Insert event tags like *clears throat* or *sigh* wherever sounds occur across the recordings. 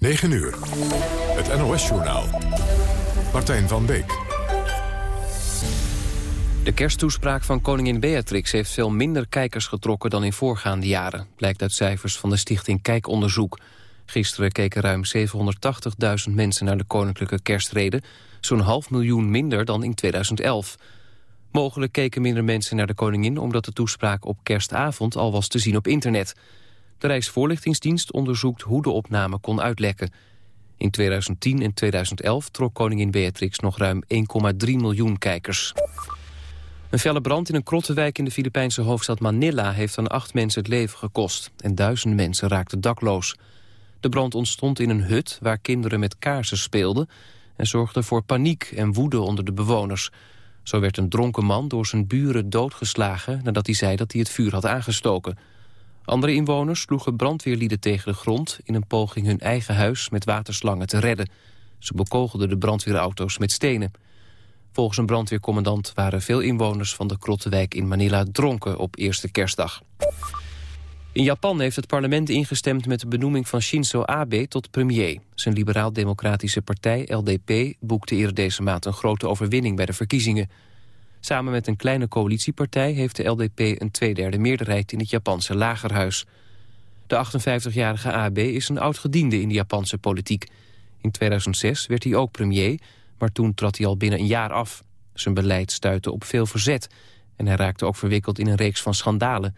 9 uur. Het NOS-journaal. Martijn van Beek. De kersttoespraak van koningin Beatrix heeft veel minder kijkers getrokken dan in voorgaande jaren. Blijkt uit cijfers van de stichting Kijkonderzoek. Gisteren keken ruim 780.000 mensen naar de koninklijke kerstrede. Zo'n half miljoen minder dan in 2011. Mogelijk keken minder mensen naar de koningin... omdat de toespraak op kerstavond al was te zien op internet. De Rijksvoorlichtingsdienst onderzoekt hoe de opname kon uitlekken. In 2010 en 2011 trok koningin Beatrix nog ruim 1,3 miljoen kijkers. Een felle brand in een krottenwijk in de Filipijnse hoofdstad Manila... heeft aan acht mensen het leven gekost. En duizenden mensen raakten dakloos. De brand ontstond in een hut waar kinderen met kaarsen speelden... en zorgde voor paniek en woede onder de bewoners. Zo werd een dronken man door zijn buren doodgeslagen... nadat hij zei dat hij het vuur had aangestoken. Andere inwoners sloegen brandweerlieden tegen de grond... in een poging hun eigen huis met waterslangen te redden. Ze bekogelden de brandweerauto's met stenen. Volgens een brandweercommandant waren veel inwoners van de Krottenwijk in Manila dronken op eerste kerstdag. In Japan heeft het parlement ingestemd met de benoeming van Shinzo Abe tot premier. Zijn liberaal-democratische partij, LDP, boekte eerder deze maand een grote overwinning bij de verkiezingen. Samen met een kleine coalitiepartij heeft de LDP een tweederde meerderheid in het Japanse lagerhuis. De 58-jarige Abe is een oud-gediende in de Japanse politiek. In 2006 werd hij ook premier, maar toen trad hij al binnen een jaar af. Zijn beleid stuitte op veel verzet en hij raakte ook verwikkeld in een reeks van schandalen.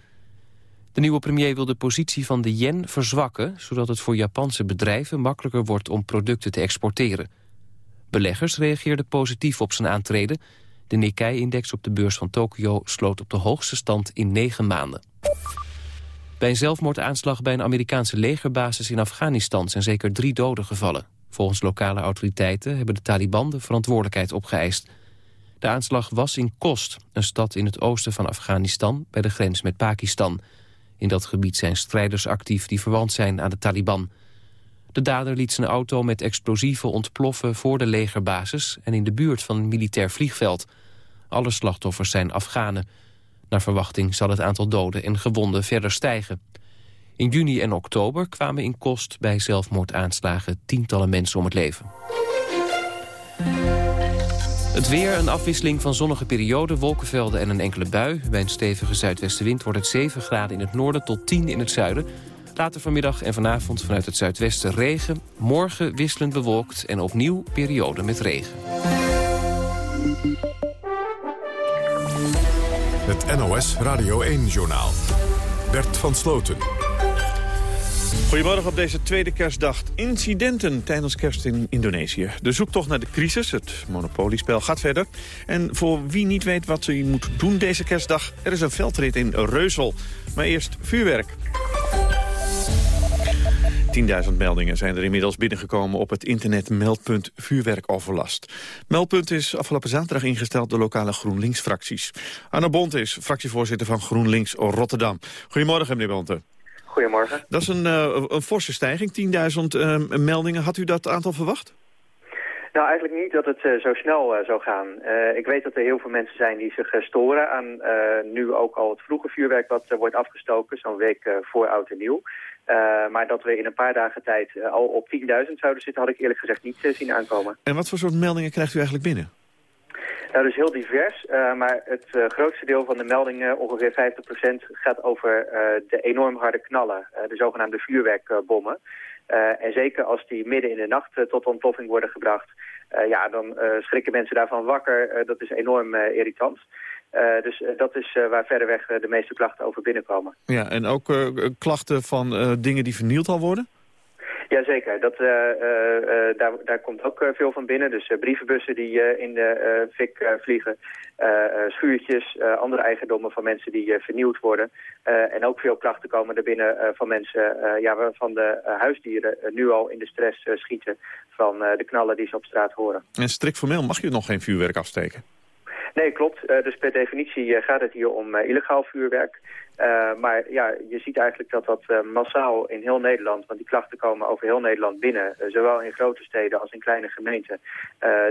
De nieuwe premier wil de positie van de yen verzwakken... zodat het voor Japanse bedrijven makkelijker wordt om producten te exporteren. Beleggers reageerden positief op zijn aantreden. De Nikkei-index op de beurs van Tokio sloot op de hoogste stand in negen maanden. Bij een zelfmoordaanslag bij een Amerikaanse legerbasis in Afghanistan... zijn zeker drie doden gevallen. Volgens lokale autoriteiten hebben de Taliban de verantwoordelijkheid opgeëist. De aanslag was in Kost, een stad in het oosten van Afghanistan... bij de grens met Pakistan... In dat gebied zijn strijders actief die verwant zijn aan de Taliban. De dader liet zijn auto met explosieven ontploffen voor de legerbasis... en in de buurt van een militair vliegveld. Alle slachtoffers zijn Afghanen. Naar verwachting zal het aantal doden en gewonden verder stijgen. In juni en oktober kwamen in Kost bij zelfmoordaanslagen tientallen mensen om het leven. Het weer, een afwisseling van zonnige perioden, wolkenvelden en een enkele bui. Bij een stevige zuidwestenwind wordt het 7 graden in het noorden tot 10 in het zuiden. Later vanmiddag en vanavond vanuit het zuidwesten regen. Morgen wisselend bewolkt en opnieuw periode met regen. Het NOS Radio 1-journaal. Bert van Sloten. Goedemorgen op deze tweede kerstdag. Incidenten tijdens kerst in Indonesië. De zoektocht naar de crisis, het monopoliespel, gaat verder. En voor wie niet weet wat ze moet doen deze kerstdag... er is een veldrit in Reusel. Maar eerst vuurwerk. 10.000 meldingen zijn er inmiddels binnengekomen op het internet meldpunt vuurwerkoverlast. Meldpunt is afgelopen zaterdag ingesteld door lokale GroenLinks-fracties. Anna Bont is fractievoorzitter van GroenLinks Rotterdam. Goedemorgen, meneer Bonte. Goedemorgen. Dat is een, uh, een forse stijging, 10.000 uh, meldingen. Had u dat aantal verwacht? Nou, eigenlijk niet dat het uh, zo snel uh, zou gaan. Uh, ik weet dat er heel veel mensen zijn die zich storen aan nu ook al het vroege vuurwerk wat wordt afgestoken, zo'n week voor oud en nieuw. Maar dat we in een paar dagen tijd al op 10.000 zouden zitten, had ik eerlijk gezegd niet zien aankomen. En wat voor soort meldingen krijgt u eigenlijk binnen? Nou, dus heel divers, maar het grootste deel van de meldingen, ongeveer 50%, gaat over de enorm harde knallen, de zogenaamde vuurwerkbommen. en zeker als die midden in de nacht tot ontploffing worden gebracht, ja, dan schrikken mensen daarvan wakker. dat is enorm irritant. Dus dat is waar verreweg de meeste klachten over binnenkomen. Ja, en ook klachten van dingen die vernield al worden? Jazeker, dat, uh, uh, daar, daar komt ook veel van binnen. Dus brievenbussen die in de fik vliegen, schuurtjes, andere eigendommen van mensen die vernieuwd worden. en ook veel klachten komen er binnen van mensen ja, waarvan de huisdieren nu al in de stress schieten van de knallen die ze op straat horen. En strikt formeel mag je nog geen vuurwerk afsteken? Nee, klopt. dus per definitie gaat het hier om illegaal vuurwerk. Maar ja, je ziet eigenlijk dat dat massaal in heel Nederland, want die klachten komen over heel Nederland binnen, zowel in grote steden als in kleine gemeenten,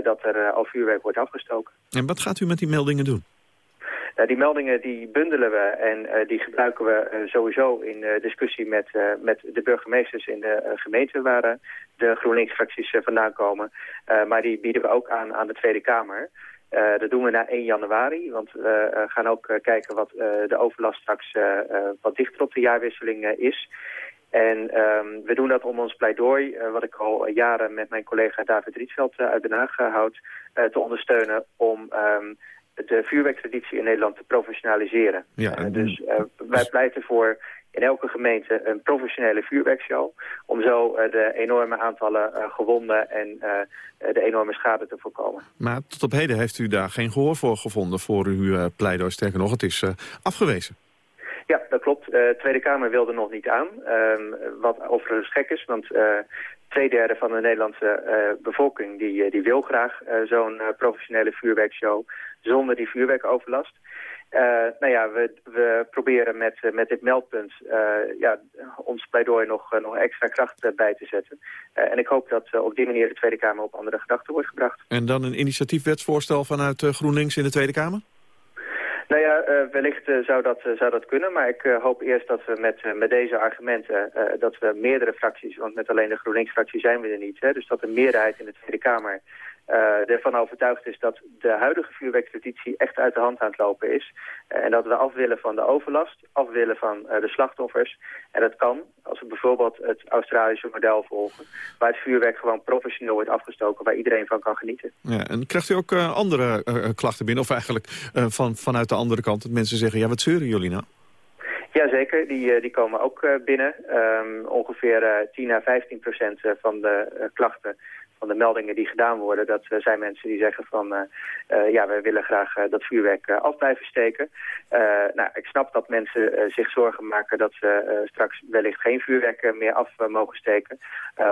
dat er al vuurwerk wordt afgestoken. En wat gaat u met die meldingen doen? die meldingen die bundelen we en die gebruiken we sowieso in discussie met, met de burgemeesters in de gemeente waar de GroenLinks-fracties vandaan komen. maar die bieden we ook aan aan de Tweede Kamer. Uh, dat doen we na 1 januari, want we gaan ook kijken wat de overlast straks wat dichter op de jaarwisseling is. En um, we doen dat om ons pleidooi, wat ik al jaren met mijn collega David Rietveld uit Den Haag houd, te ondersteunen om um, de vuurwerktraditie in Nederland te professionaliseren. Ja, en... dus wij pleiten voor in elke gemeente een professionele vuurwerkshow. Om zo de enorme aantallen gewonden en de enorme schade te voorkomen. Maar tot op heden heeft u daar geen gehoor voor gevonden voor uw pleidooi. Sterker nog, het is afgewezen. Ja, dat klopt. De Tweede Kamer wilde nog niet aan. Um, wat overigens gek is, want twee derde van de Nederlandse uh, bevolking... die, die wil graag zo'n professionele vuurwerkshow zonder die vuurwerkoverlast. Nou ja, we, we proberen met, met dit meldpunt ja, ons pleidooi nog, nog extra kracht bij te zetten. en ik hoop dat op die manier de Tweede Kamer op andere gedachten wordt gebracht. En dan een initiatiefwetsvoorstel vanuit GroenLinks in de Tweede Kamer? Nou ja, uh, wellicht uh, zou, dat, uh, zou dat kunnen. Maar ik hoop eerst dat we met, met deze argumenten... dat we meerdere fracties, want met alleen de GroenLinks-fractie zijn we er niet... Hè, dus dat de meerderheid in de Tweede Kamer ervan overtuigd is dat de huidige vuurwerktraditie echt uit de hand aan het lopen is. Uh, en dat we af willen van de overlast, af willen van uh, de slachtoffers. En dat kan als we bijvoorbeeld het Australische model volgen... waar het vuurwerk gewoon professioneel wordt afgestoken... waar iedereen van kan genieten. Ja, en krijgt u ook andere klachten binnen? Of eigenlijk van, vanuit de andere kant, dat mensen zeggen... ja, wat zeuren jullie nou? Jazeker, die, die komen ook binnen. Um, ongeveer 10 à 15 procent van de klachten van de meldingen die gedaan worden, dat uh, zijn mensen die zeggen van, uh, uh, ja, wij willen graag dat vuurwerk af blijven steken. nou, ik snap dat mensen zich zorgen maken dat ze straks wellicht geen vuurwerk meer af mogen steken.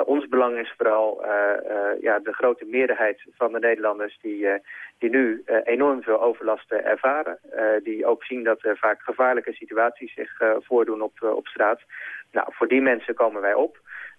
ons belang is vooral ja, de grote meerderheid van de Nederlanders die, die nu enorm veel overlast ervaren. die ook zien dat er vaak gevaarlijke situaties zich voordoen op, op straat. Nou, voor die mensen komen wij op.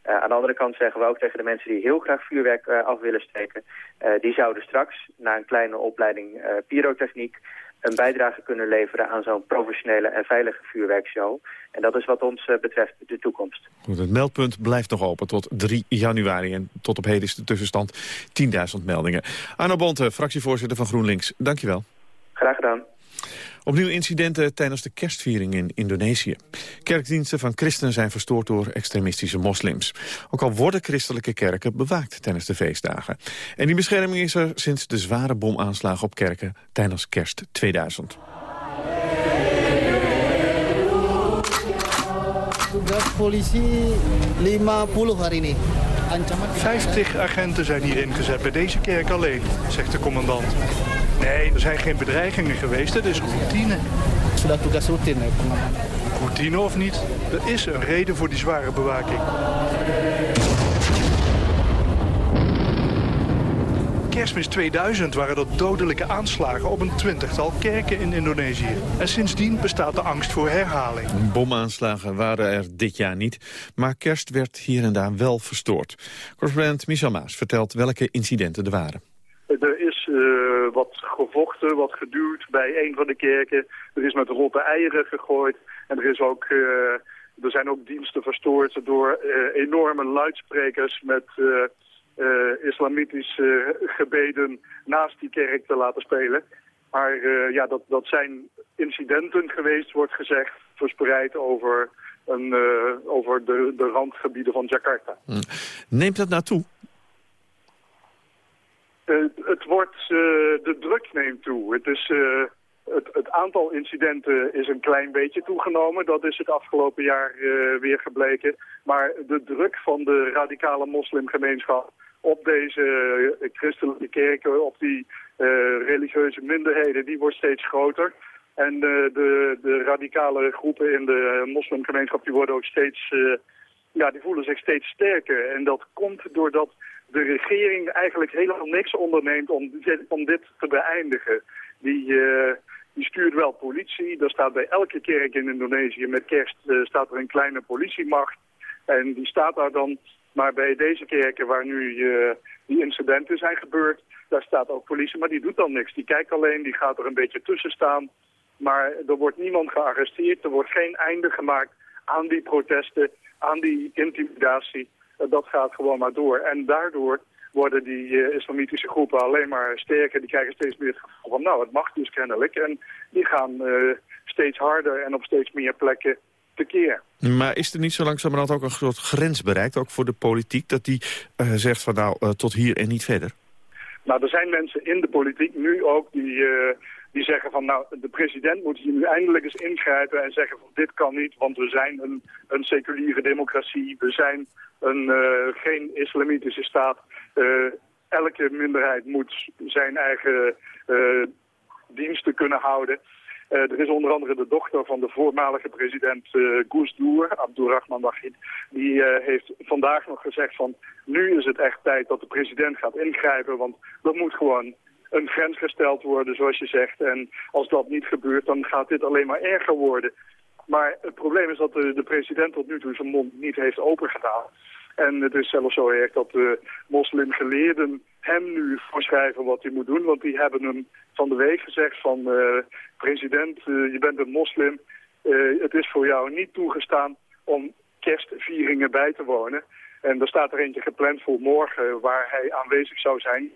Uh, aan de andere kant zeggen we ook tegen de mensen die heel graag vuurwerk uh, af willen steken... Uh, die zouden straks, na een kleine opleiding pyrotechniek... een bijdrage kunnen leveren aan zo'n professionele en veilige vuurwerkshow. En dat is wat ons betreft de toekomst. Goed, het meldpunt blijft nog open tot 3 januari. En tot op heden is de tussenstand 10.000 meldingen. Arno Bonte, fractievoorzitter van GroenLinks. Dankjewel. Graag gedaan. Opnieuw incidenten tijdens de kerstviering in Indonesië. Kerkdiensten van christenen zijn verstoord door extremistische moslims. Ook al worden christelijke kerken bewaakt tijdens de feestdagen. En die bescherming is er sinds de zware bomaanslagen op kerken tijdens kerst 2000. politie 50 hari ini. 50 agenten zijn hier ingezet bij deze kerk alleen, zegt de commandant. Nee, er zijn geen bedreigingen geweest. Het is routine. Sudah tugas rutin. Routine of niet, er is een reden voor die zware bewaking. Kerstmis 2000 waren er dodelijke aanslagen op een twintigtal kerken in Indonesië. En sindsdien bestaat de angst voor herhaling. Bomaanslagen waren er dit jaar niet, maar kerst werd hier en daar wel verstoord. Correspondent Michel Maas vertelt welke incidenten er waren. Uh, wat gevochten, wat geduwd bij een van de kerken. Er is met rotte eieren gegooid. En er, is ook, uh, er zijn ook diensten verstoord door uh, enorme luidsprekers met islamitische gebeden naast die kerk te laten spelen. Maar ja, dat, dat zijn incidenten geweest, wordt gezegd, verspreid over, een, over de, de randgebieden van Jakarta. Hm. Neemt dat naartoe? Uh, het wordt, uh, de druk neemt toe. Het, is, uh, het, het, aantal incidenten is een klein beetje toegenomen. Dat is het afgelopen jaar weer gebleken. Maar de druk van de radicale moslimgemeenschap op deze christelijke kerken, op die religieuze minderheden, die wordt steeds groter. En de, de radicale groepen in de moslimgemeenschap die worden ook steeds, ja, die voelen zich steeds sterker. En dat komt doordat de regering eigenlijk helemaal niks onderneemt om, om dit te beëindigen. Die, uh, die stuurt wel politie. Er staat bij elke kerk in Indonesië met kerst uh, staat er een kleine politiemacht. En die staat daar dan. Maar bij deze kerken waar nu uh, die incidenten zijn gebeurd, daar staat ook politie. Maar die doet dan niks. Die kijkt alleen, die gaat er een beetje tussen staan. Maar er wordt niemand gearresteerd, er wordt geen einde gemaakt aan die protesten, aan die intimidatie. Dat gaat gewoon maar door. En daardoor worden die islamitische groepen alleen maar sterker. Die krijgen steeds meer het gevoel van, nou, het mag dus kennelijk. En die gaan steeds harder en op steeds meer plekken tekeer. Maar is er niet zo langzamerhand ook een groot grens bereikt, ook voor de politiek, dat die uh, zegt van nou, tot hier en niet verder? Nou, er zijn mensen in de politiek nu ook die, die zeggen van nou, de president moet hier nu eindelijk eens ingrijpen en zeggen van dit kan niet, want we zijn een, een seculiere democratie, we zijn een, geen islamitische staat. elke minderheid moet zijn eigen diensten kunnen houden. Er is onder andere de dochter van de voormalige president uh, Gusdour, Abdurrahman Wahid. Die heeft vandaag nog gezegd van nu is het echt tijd dat de president gaat ingrijpen. Want er moet gewoon een grens gesteld worden, zoals je zegt. En als dat niet gebeurt, dan gaat dit alleen maar erger worden. Maar het probleem is dat de, de president tot nu toe zijn mond niet heeft opengedaan. En het is zelfs zo erg dat de moslimgeleerden hem nu voorschrijven wat hij moet doen. Want die hebben hem van de week gezegd van... Uh, president, uh, je bent een moslim. Uh, het is voor jou niet toegestaan om kerstvieringen bij te wonen. En er staat er eentje gepland voor morgen waar hij aanwezig zou zijn.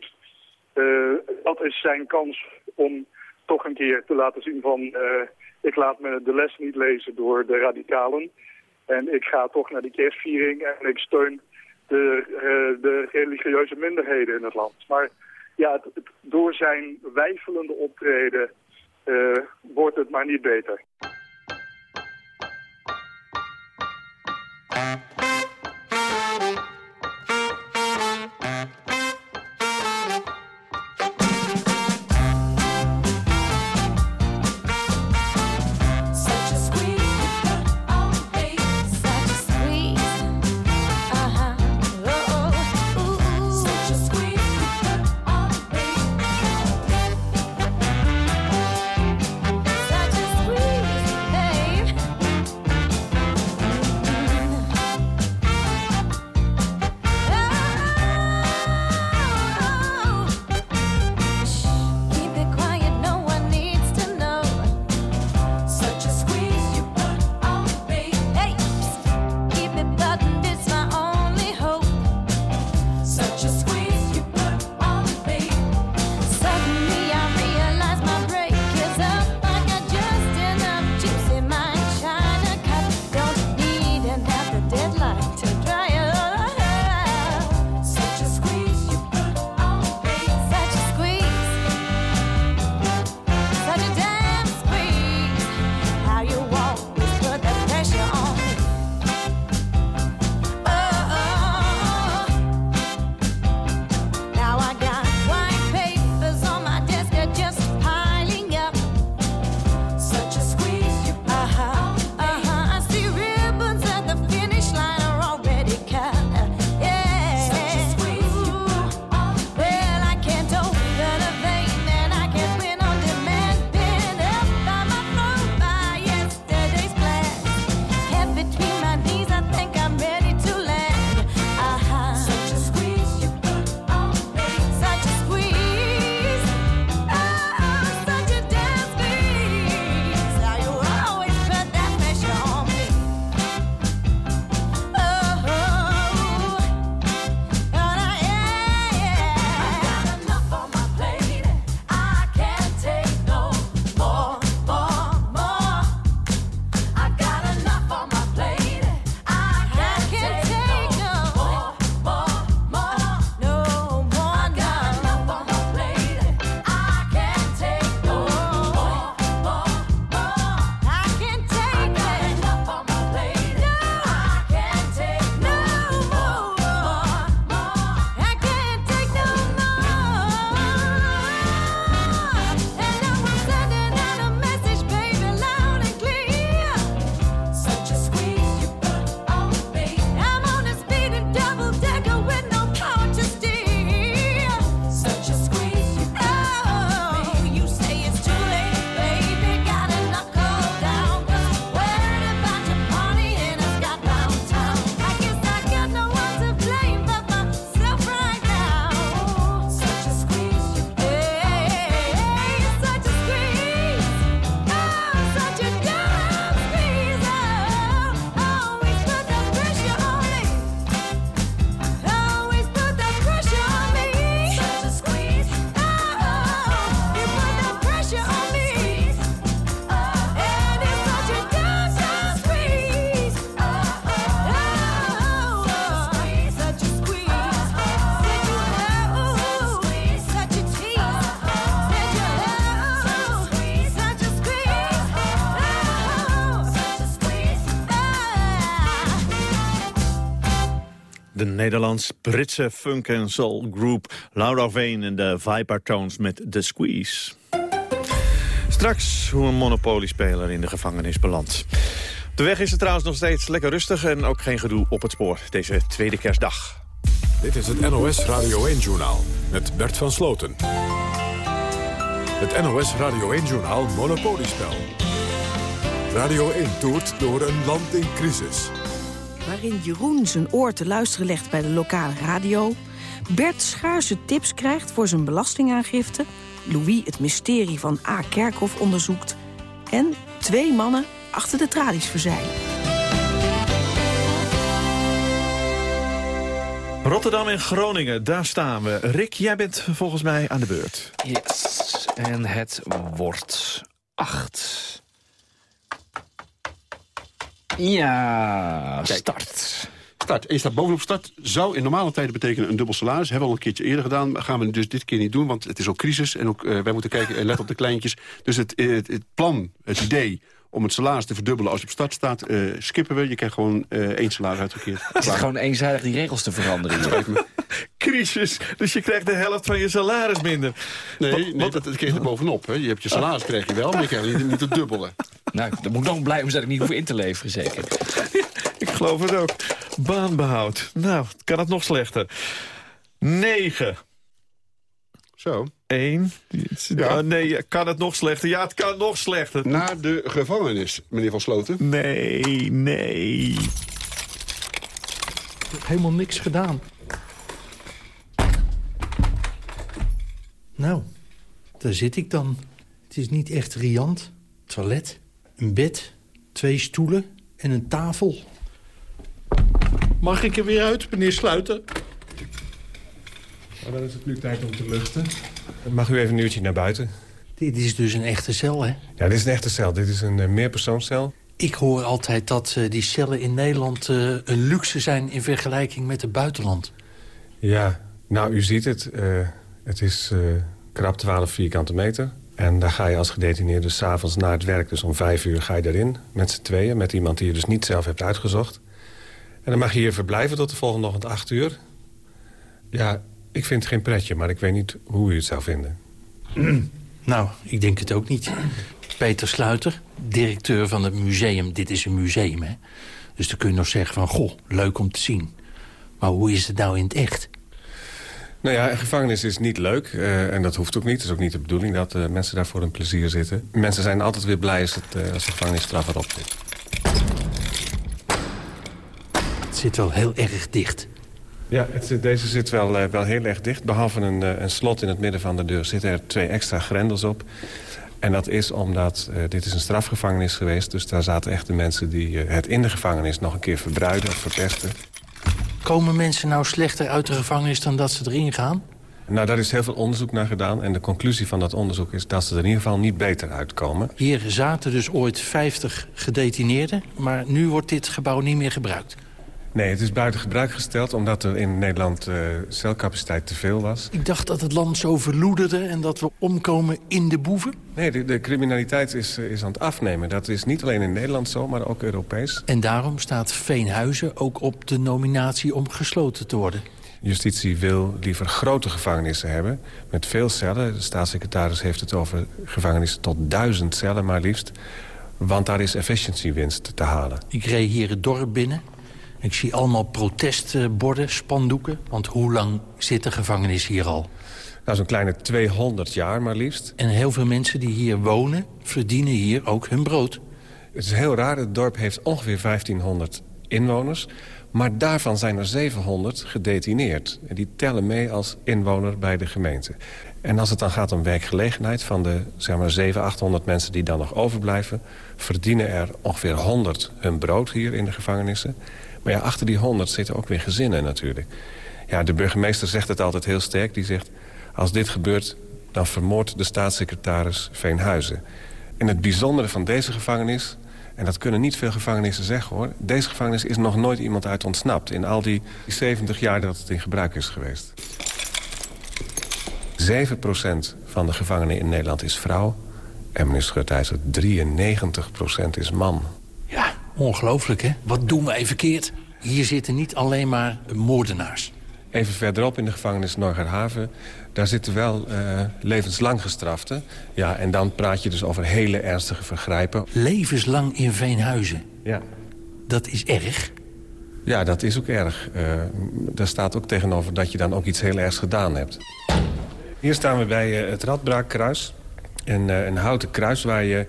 Dat is zijn kans om toch een keer te laten zien van... ik laat me de les niet lezen door de radicalen. En ik ga toch naar die kerstviering en ik steun de, uh, de religieuze minderheden in het land. Maar ja, door zijn wijfelende optreden wordt het maar niet beter. Nederlands-Britse funk en soul group Laura Vane en de Vipertones met The Squeeze. Straks hoe een monopoliespeler in de gevangenis belandt. De weg is er trouwens nog steeds lekker rustig en ook geen gedoe op het spoor deze tweede kerstdag. Dit is het NOS Radio 1-journaal met Bert van Sloten. Het NOS Radio 1-journaal Monopoliespel. Radio 1 toert door een land in crisis. Waarin Jeroen zijn oor te luisteren legt bij de lokale radio... Bert schaarse tips krijgt voor zijn belastingaangifte... Louis het mysterie van A. Kerkhof onderzoekt... en twee mannen achter de tralies verzeilen. Rotterdam en Groningen, daar staan we. Rick, jij bent volgens mij aan de beurt. Yes, en het wordt acht. Ja, start. Start. En je staat bovenop start. Zou in normale tijden betekenen een dubbel salaris. Hebben we al een keertje eerder gedaan. Maar gaan we dus dit keer niet doen, want het is ook crisis. En ook, uh, wij moeten kijken en let op de kleintjes. Dus het, het, het plan, het idee om het salaris te verdubbelen als je op start staat, uh, skippen we. Je krijgt gewoon uh, één salaris uitgekeerd. *laughs* Het is gewoon eenzijdig die regels te veranderen. Crisis, dus je krijgt de helft van je salaris minder. Nee, wat, nee wat? dat, dat krijg je bovenop. Hè. Je hebt je salaris krijg je wel, maar je krijgt niet, niet het dubbele. Nou, dan moet ik nog blij om dat ik niet hoef in te leveren, zeker. *laughs* ik geloof het ook. Baanbehoud. Nou, kan het nog slechter. 9. Zo. 1. Ja. nee, kan het nog slechter? Ja, het kan nog slechter. Naar de gevangenis, meneer Van Sloten. Nee, nee. Ik heb helemaal niks gedaan. Nou, daar zit ik dan. Het is niet echt riant. Toilet, een bed, twee stoelen en een tafel. Mag ik er weer uit, meneer Sluiter? Maar dan is het nu tijd om te luchten. Mag u even een uurtje naar buiten? Dit is dus een echte cel, hè? Ja, dit is een echte cel. Dit is een uh, meerpersoonscel. Ik hoor altijd dat uh, die cellen in Nederland uh, een luxe zijn... in vergelijking met het buitenland. Ja, nou, u ziet het. het is krap 12 vierkante meter. En daar ga je als gedetineerde s'avonds na het werk, dus om vijf uur, ga je daarin. Met z'n tweeën, met iemand die je dus niet zelf hebt uitgezocht. En dan mag je hier verblijven tot de volgende ochtend acht uur. Ja, ik vind het geen pretje, maar ik weet niet hoe u het zou vinden. *clears throat* Nou, ik denk het ook niet. Peter Sluiter, directeur van het museum. Dit is een museum, hè? Dus dan kun je nog zeggen van, goh, leuk om te zien. Maar hoe is het nou in het echt? Nou ja, een gevangenis is niet leuk. Uh, en dat hoeft ook niet. Het is ook niet de bedoeling dat uh, mensen daar voor een plezier zitten. Mensen zijn altijd weer blij als, het, uh, als de gevangenisstraf erop zit. Het zit wel heel erg dicht. Ja, het, deze zit wel, wel heel erg dicht. Behalve een, een, slot in het midden van de deur zitten er twee extra grendels op. En dat is omdat uh, dit is een strafgevangenis geweest. Dus daar zaten echt de mensen die het in de gevangenis nog een keer verbruiden of verpesten. Komen mensen nou slechter uit de gevangenis dan dat ze erin gaan? Nou, daar is heel veel onderzoek naar gedaan. En de conclusie van dat onderzoek is dat ze er in ieder geval niet beter uitkomen. Hier zaten dus ooit 50 gedetineerden. Maar nu wordt dit gebouw niet meer gebruikt. Nee, het is buiten gebruik gesteld omdat er in Nederland uh, celcapaciteit te veel was. Ik dacht dat het land zo verloederde en dat we omkomen in de boeven. Nee, de, de criminaliteit is, is aan het afnemen. Dat is niet alleen in Nederland zo, maar ook Europees. En daarom staat Veenhuizen ook op de nominatie om gesloten te worden. Justitie wil liever grote gevangenissen hebben, met veel cellen. De staatssecretaris heeft het over gevangenissen tot duizend cellen maar liefst. Want daar is efficiëntiewinst te halen. Ik reed hier het dorp binnen ik zie allemaal protestborden, spandoeken. Want hoe lang zit de gevangenis hier al? Nou, zo'n kleine 200 jaar maar liefst. En heel veel mensen die hier wonen, verdienen hier ook hun brood. Het is heel raar, het dorp heeft ongeveer 1500 inwoners... maar daarvan zijn er 700 gedetineerd. En die tellen mee als inwoner bij de gemeente. En als het dan gaat om werkgelegenheid van de zeg maar, 700, 800 mensen die dan nog overblijven... verdienen er ongeveer 100 hun brood hier in de gevangenissen. Maar ja, achter die honderd zitten ook weer gezinnen natuurlijk. Ja, de burgemeester zegt het altijd heel sterk. Die zegt, als dit gebeurt, dan vermoordt de staatssecretaris Veenhuizen. En het bijzondere van deze gevangenis... en dat kunnen niet veel gevangenissen zeggen, hoor... deze gevangenis is nog nooit iemand uit ontsnapt... in al die 70 jaar dat het in gebruik is geweest. 7% van de gevangenen in Nederland is vrouw... en meneer Schutijzer, 93% is man. Ongelooflijk, hè? Wat doen wij verkeerd? hier zitten niet alleen maar moordenaars. Even verderop in de gevangenis Norgerhaven... daar zitten wel uh, levenslang gestraften. Ja, en dan praat je dus over hele ernstige vergrijpen. Levenslang in Veenhuizen? Ja. Dat is erg? Ja, dat is ook erg. Uh, daar staat ook tegenover dat je dan ook iets heel ergs gedaan hebt. Hier staan we bij uh, het Radbraakkruis. Een, een houten kruis waar je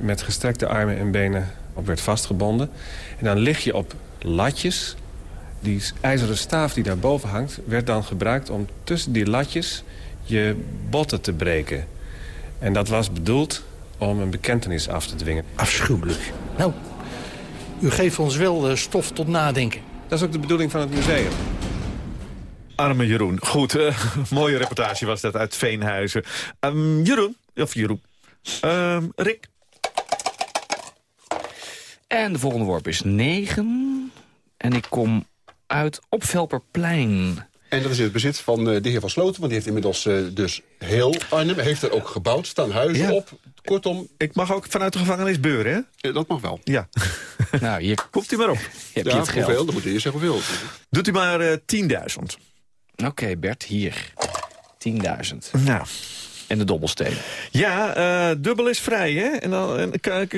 met gestrekte armen en benen op werd vastgebonden. En dan lig je op latjes die ijzeren staaf die daarboven hangt... werd dan gebruikt om tussen die latjes je botten te breken. En dat was bedoeld om een bekentenis af te dwingen. Afschuwelijk. Nou, u geeft ons wel uh, stof tot nadenken. Dat is ook de bedoeling van het museum. Arme Jeroen. Goed, uh, *laughs* mooie reportage was dat uit Veenhuizen. Um, Jeroen, of Jeroen. Uh, Rick. En de volgende worp is 9. En ik kom uit op Velperplein. En dat is in het bezit van uh, de heer Van Sloten. Want die heeft inmiddels uh, dus heel Arnhem. Heeft er ook gebouwd. Staan huizen ja. op. Kortom. Ik mag ook vanuit de gevangenis beuren, hè? Uh, dat mag wel. Ja. *laughs* nou, hier komt u maar op. *laughs* Heb ja, je het geld? hoeveel? Dan moet je eerst zeggen hoeveel. Doet u maar 10.000. Oké, okay, Bert, hier. 10.000. Nou. En de dobbelsteen. Ja, uh, dubbel is vrij, hè? En dan en,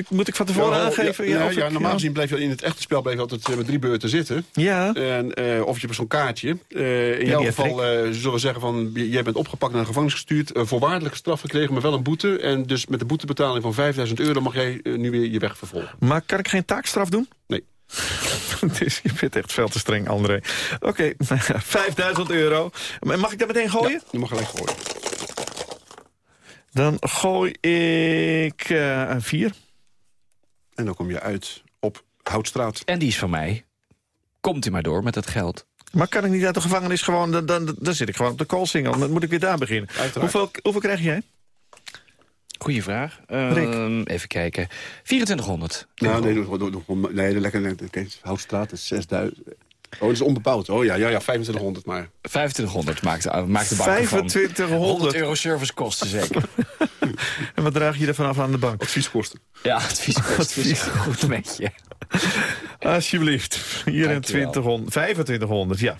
moet ik van tevoren ja, aangeven... Ja, ja, ja, normaal gezien blijf je in het echte spel blijf je altijd met drie beurten zitten. Ja. En, uh, of je hebt zo'n kaartje. Uh, in jouw geval zullen we zeggen van... jij bent opgepakt naar de gevangenis gestuurd... voorwaardelijke straf gekregen, maar wel een boete. En dus met de boetebetaling van 5000 euro... mag jij nu weer je weg vervolgen. Maar kan ik geen taakstraf doen? Nee. *laughs* dus je bent echt veel te streng, André. Oké, *laughs* okay, 5000 euro. Mag ik dat meteen gooien? Ja, je mag gelijk gooien. Dan gooi ik uh, een 4. En dan kom je uit op Houtstraat. En die is van mij. Komt u maar door met het geld. Maar kan ik niet uit de gevangenis gewoon... Dan, dan, dan zit ik gewoon op de koolsingel. Dan moet ik weer daar beginnen. Hoeveel, hoeveel krijg jij? Goeie vraag. Uh, even kijken. 2400. Nou, nee, doe, doe, doe, nee, lekker. Houtstraat is 6000. Oh, dat is onbepaald. Oh ja, ja, ja 2500 maar. 2500 maakt, maakt de bank 2500 100 euro servicekosten zeker. *laughs* en wat draag je er vanaf aan de bank? Advieskosten. Ja, advieskosten. *laughs* Advies. Goed met je. Alsjeblieft. 2400, 2500, ja.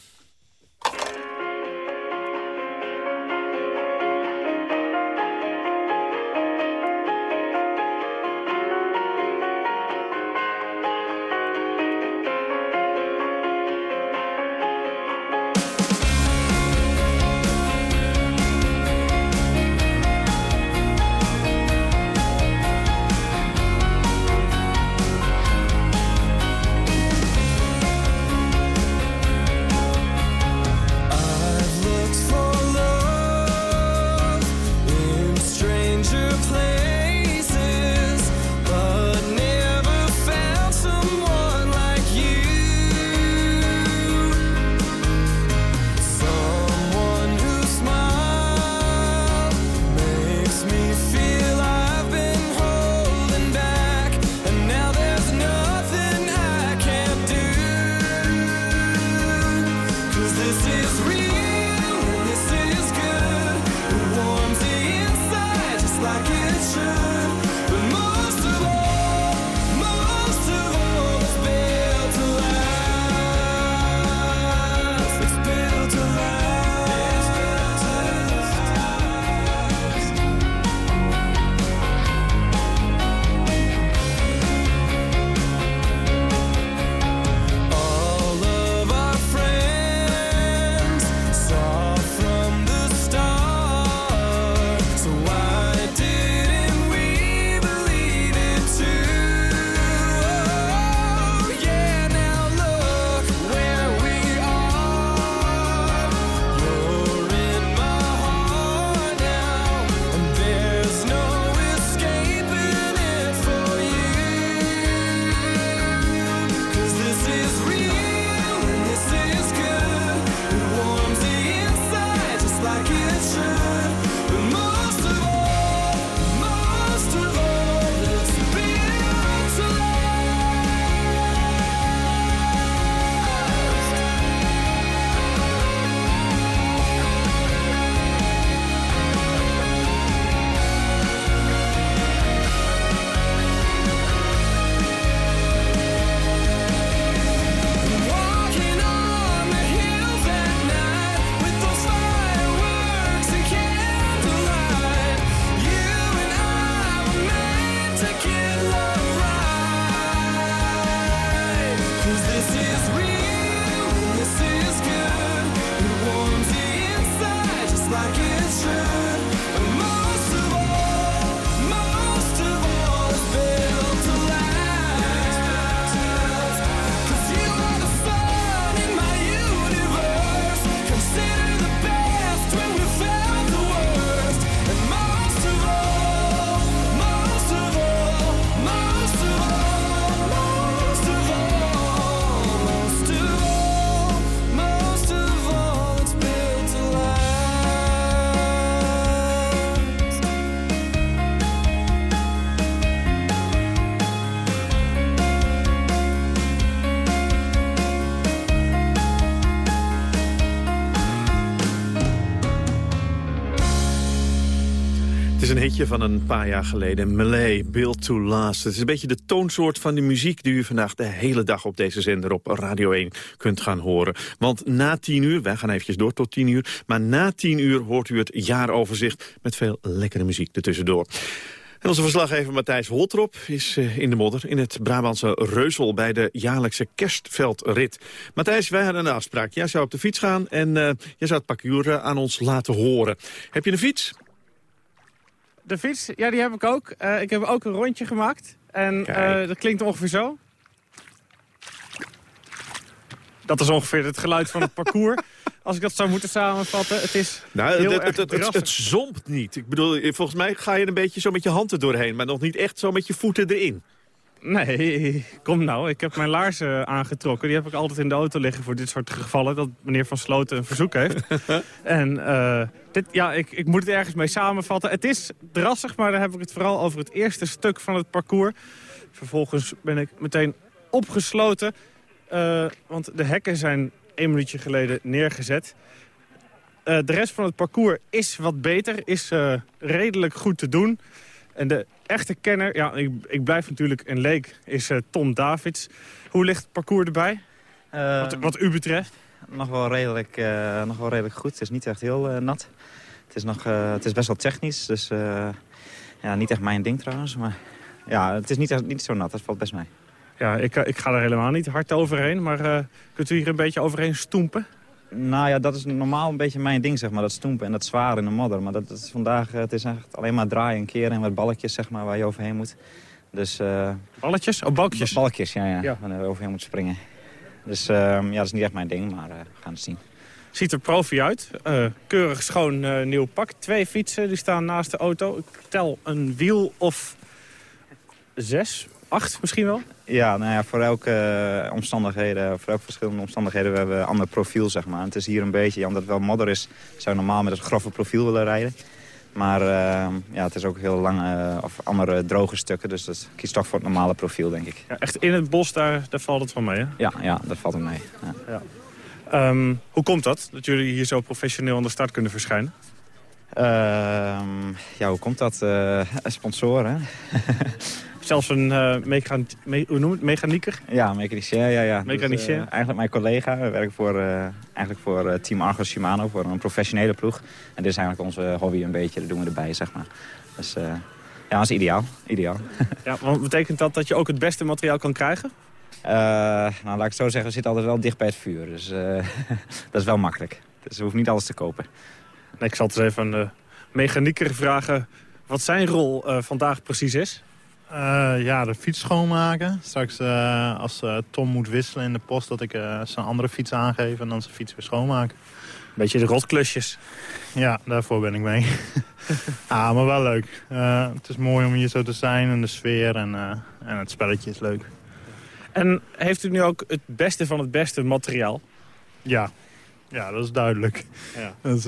Hitje van een paar jaar geleden. Malay, Build to Last. Het is een beetje de toonsoort van de muziek... die u vandaag de hele dag op deze zender op Radio 1 kunt gaan horen. Want na tien uur, wij gaan eventjes door tot tien uur... maar na tien uur hoort u het jaaroverzicht... met veel lekkere muziek ertussendoor. En onze verslaggever Matthijs Holtrop is eh, in de modder... in het Brabantse Reusel bij de jaarlijkse kerstveldrit. Matthijs, wij hadden een afspraak. Jij zou op de fiets gaan en uh, jij zou het parcours aan ons laten horen. Heb je een fiets? De fiets, ja, die heb ik ook. Uh, ik heb ook een rondje gemaakt. En uh, dat klinkt ongeveer zo. Dat is ongeveer het geluid van het *laughs* parcours. Als ik dat zou moeten samenvatten, het is nou, heel het, erg het, het, het, zompt niet. Ik bedoel, volgens mij ga je een beetje zo met je handen doorheen... maar nog niet echt zo met je voeten erin. Nee, kom nou. Ik heb mijn laarzen aangetrokken. Die heb ik altijd in de auto liggen voor dit soort gevallen. Dat meneer Van Sloten een verzoek heeft. *laughs* en uh, dit, ja, ik, ik moet het ergens mee samenvatten. Het is drassig, maar dan heb ik het vooral over het eerste stuk van het parcours. Vervolgens ben ik meteen opgesloten. Uh, want de hekken zijn één minuutje geleden neergezet. Uh, de rest van het parcours is wat beter. Is redelijk goed te doen. En de echte kenner, ja, ik, ik blijf natuurlijk een leek, is uh, Tom Davids. Hoe ligt het parcours erbij? Uh, wat, wat, u betreft? Nog wel, redelijk, uh, nog wel redelijk goed. Het is niet echt heel nat. Het is, nog, het is best wel technisch, dus ja, niet echt mijn ding trouwens. Maar ja, het is niet, echt, niet zo nat, dat valt best mee. Ja, ik, ik ga er helemaal niet hard overheen, maar kunt u hier een beetje overheen stoempen? Nou ja, dat is normaal een beetje mijn ding, zeg maar. Dat stoempen en dat zwaar in de modder. Maar dat, dat is vandaag, het is echt alleen maar draaien en keren en wat balletjes, zeg maar, waar je overheen moet. Dus, uh, balletjes? Oh, balkjes? Balletjes, ja, ja. ja. Waar je overheen moet springen. Dus uh, ja, dat is niet echt mijn ding, maar uh, we gaan het zien. Ziet er profi uit. keurig schoon nieuw pak. Twee fietsen, die staan naast de auto. Ik tel een wiel of zes, acht misschien wel? Ja, nou ja, voor elke uh, omstandigheden, voor elke verschillende omstandigheden we hebben we een ander profiel, zeg maar. En het is hier een beetje, omdat het wel modder is, zou je normaal met het grove profiel willen rijden. Maar uh, ja, het is ook heel lange of andere droge stukken, dus dat kies toch voor het normale profiel, denk ik. Ja, echt in het bos, daar, daar valt het van mee, hè? Ja, ja dat valt er mee. Ja. Ja. Um, hoe komt dat, dat jullie hier zo professioneel aan de start kunnen verschijnen? Uh, ja, hoe komt dat? Uh, *laughs* sponsoren. *laughs* Zelfs een uh, mechan me hoe noem het? mechanieker? Ja, mechanicien. Ja, ja. Mechanicien. Dus, uh, eigenlijk mijn collega. We werken voor, uh, eigenlijk voor Team Argos Shimano, voor een professionele ploeg. En dit is eigenlijk onze hobby een beetje, dat doen we erbij, zeg maar. Dus ja, dat is ideaal. ideaal. *laughs* ja, want betekent dat dat je ook het beste materiaal kan krijgen? nou, laat ik het zo zeggen, we zitten altijd wel dicht bij het vuur. Dus *laughs* dat is wel makkelijk. Dus we hoeven niet alles te kopen. Nee, ik zal het eens even aan de mechanieker vragen wat zijn rol vandaag precies is. Uh, ja, de fiets schoonmaken. Straks uh, als uh, Tom moet wisselen in de post... dat ik zijn andere fiets aangeef en dan zijn fiets weer schoonmaken. Beetje de rotklusjes. Ja, daarvoor ben ik mee. *laughs* ah, maar wel leuk. het is mooi om hier zo te zijn en de sfeer en, en het spelletje is leuk. En heeft u nu ook het beste van het beste materiaal? Ja, ja dat is duidelijk. Ja. Dus,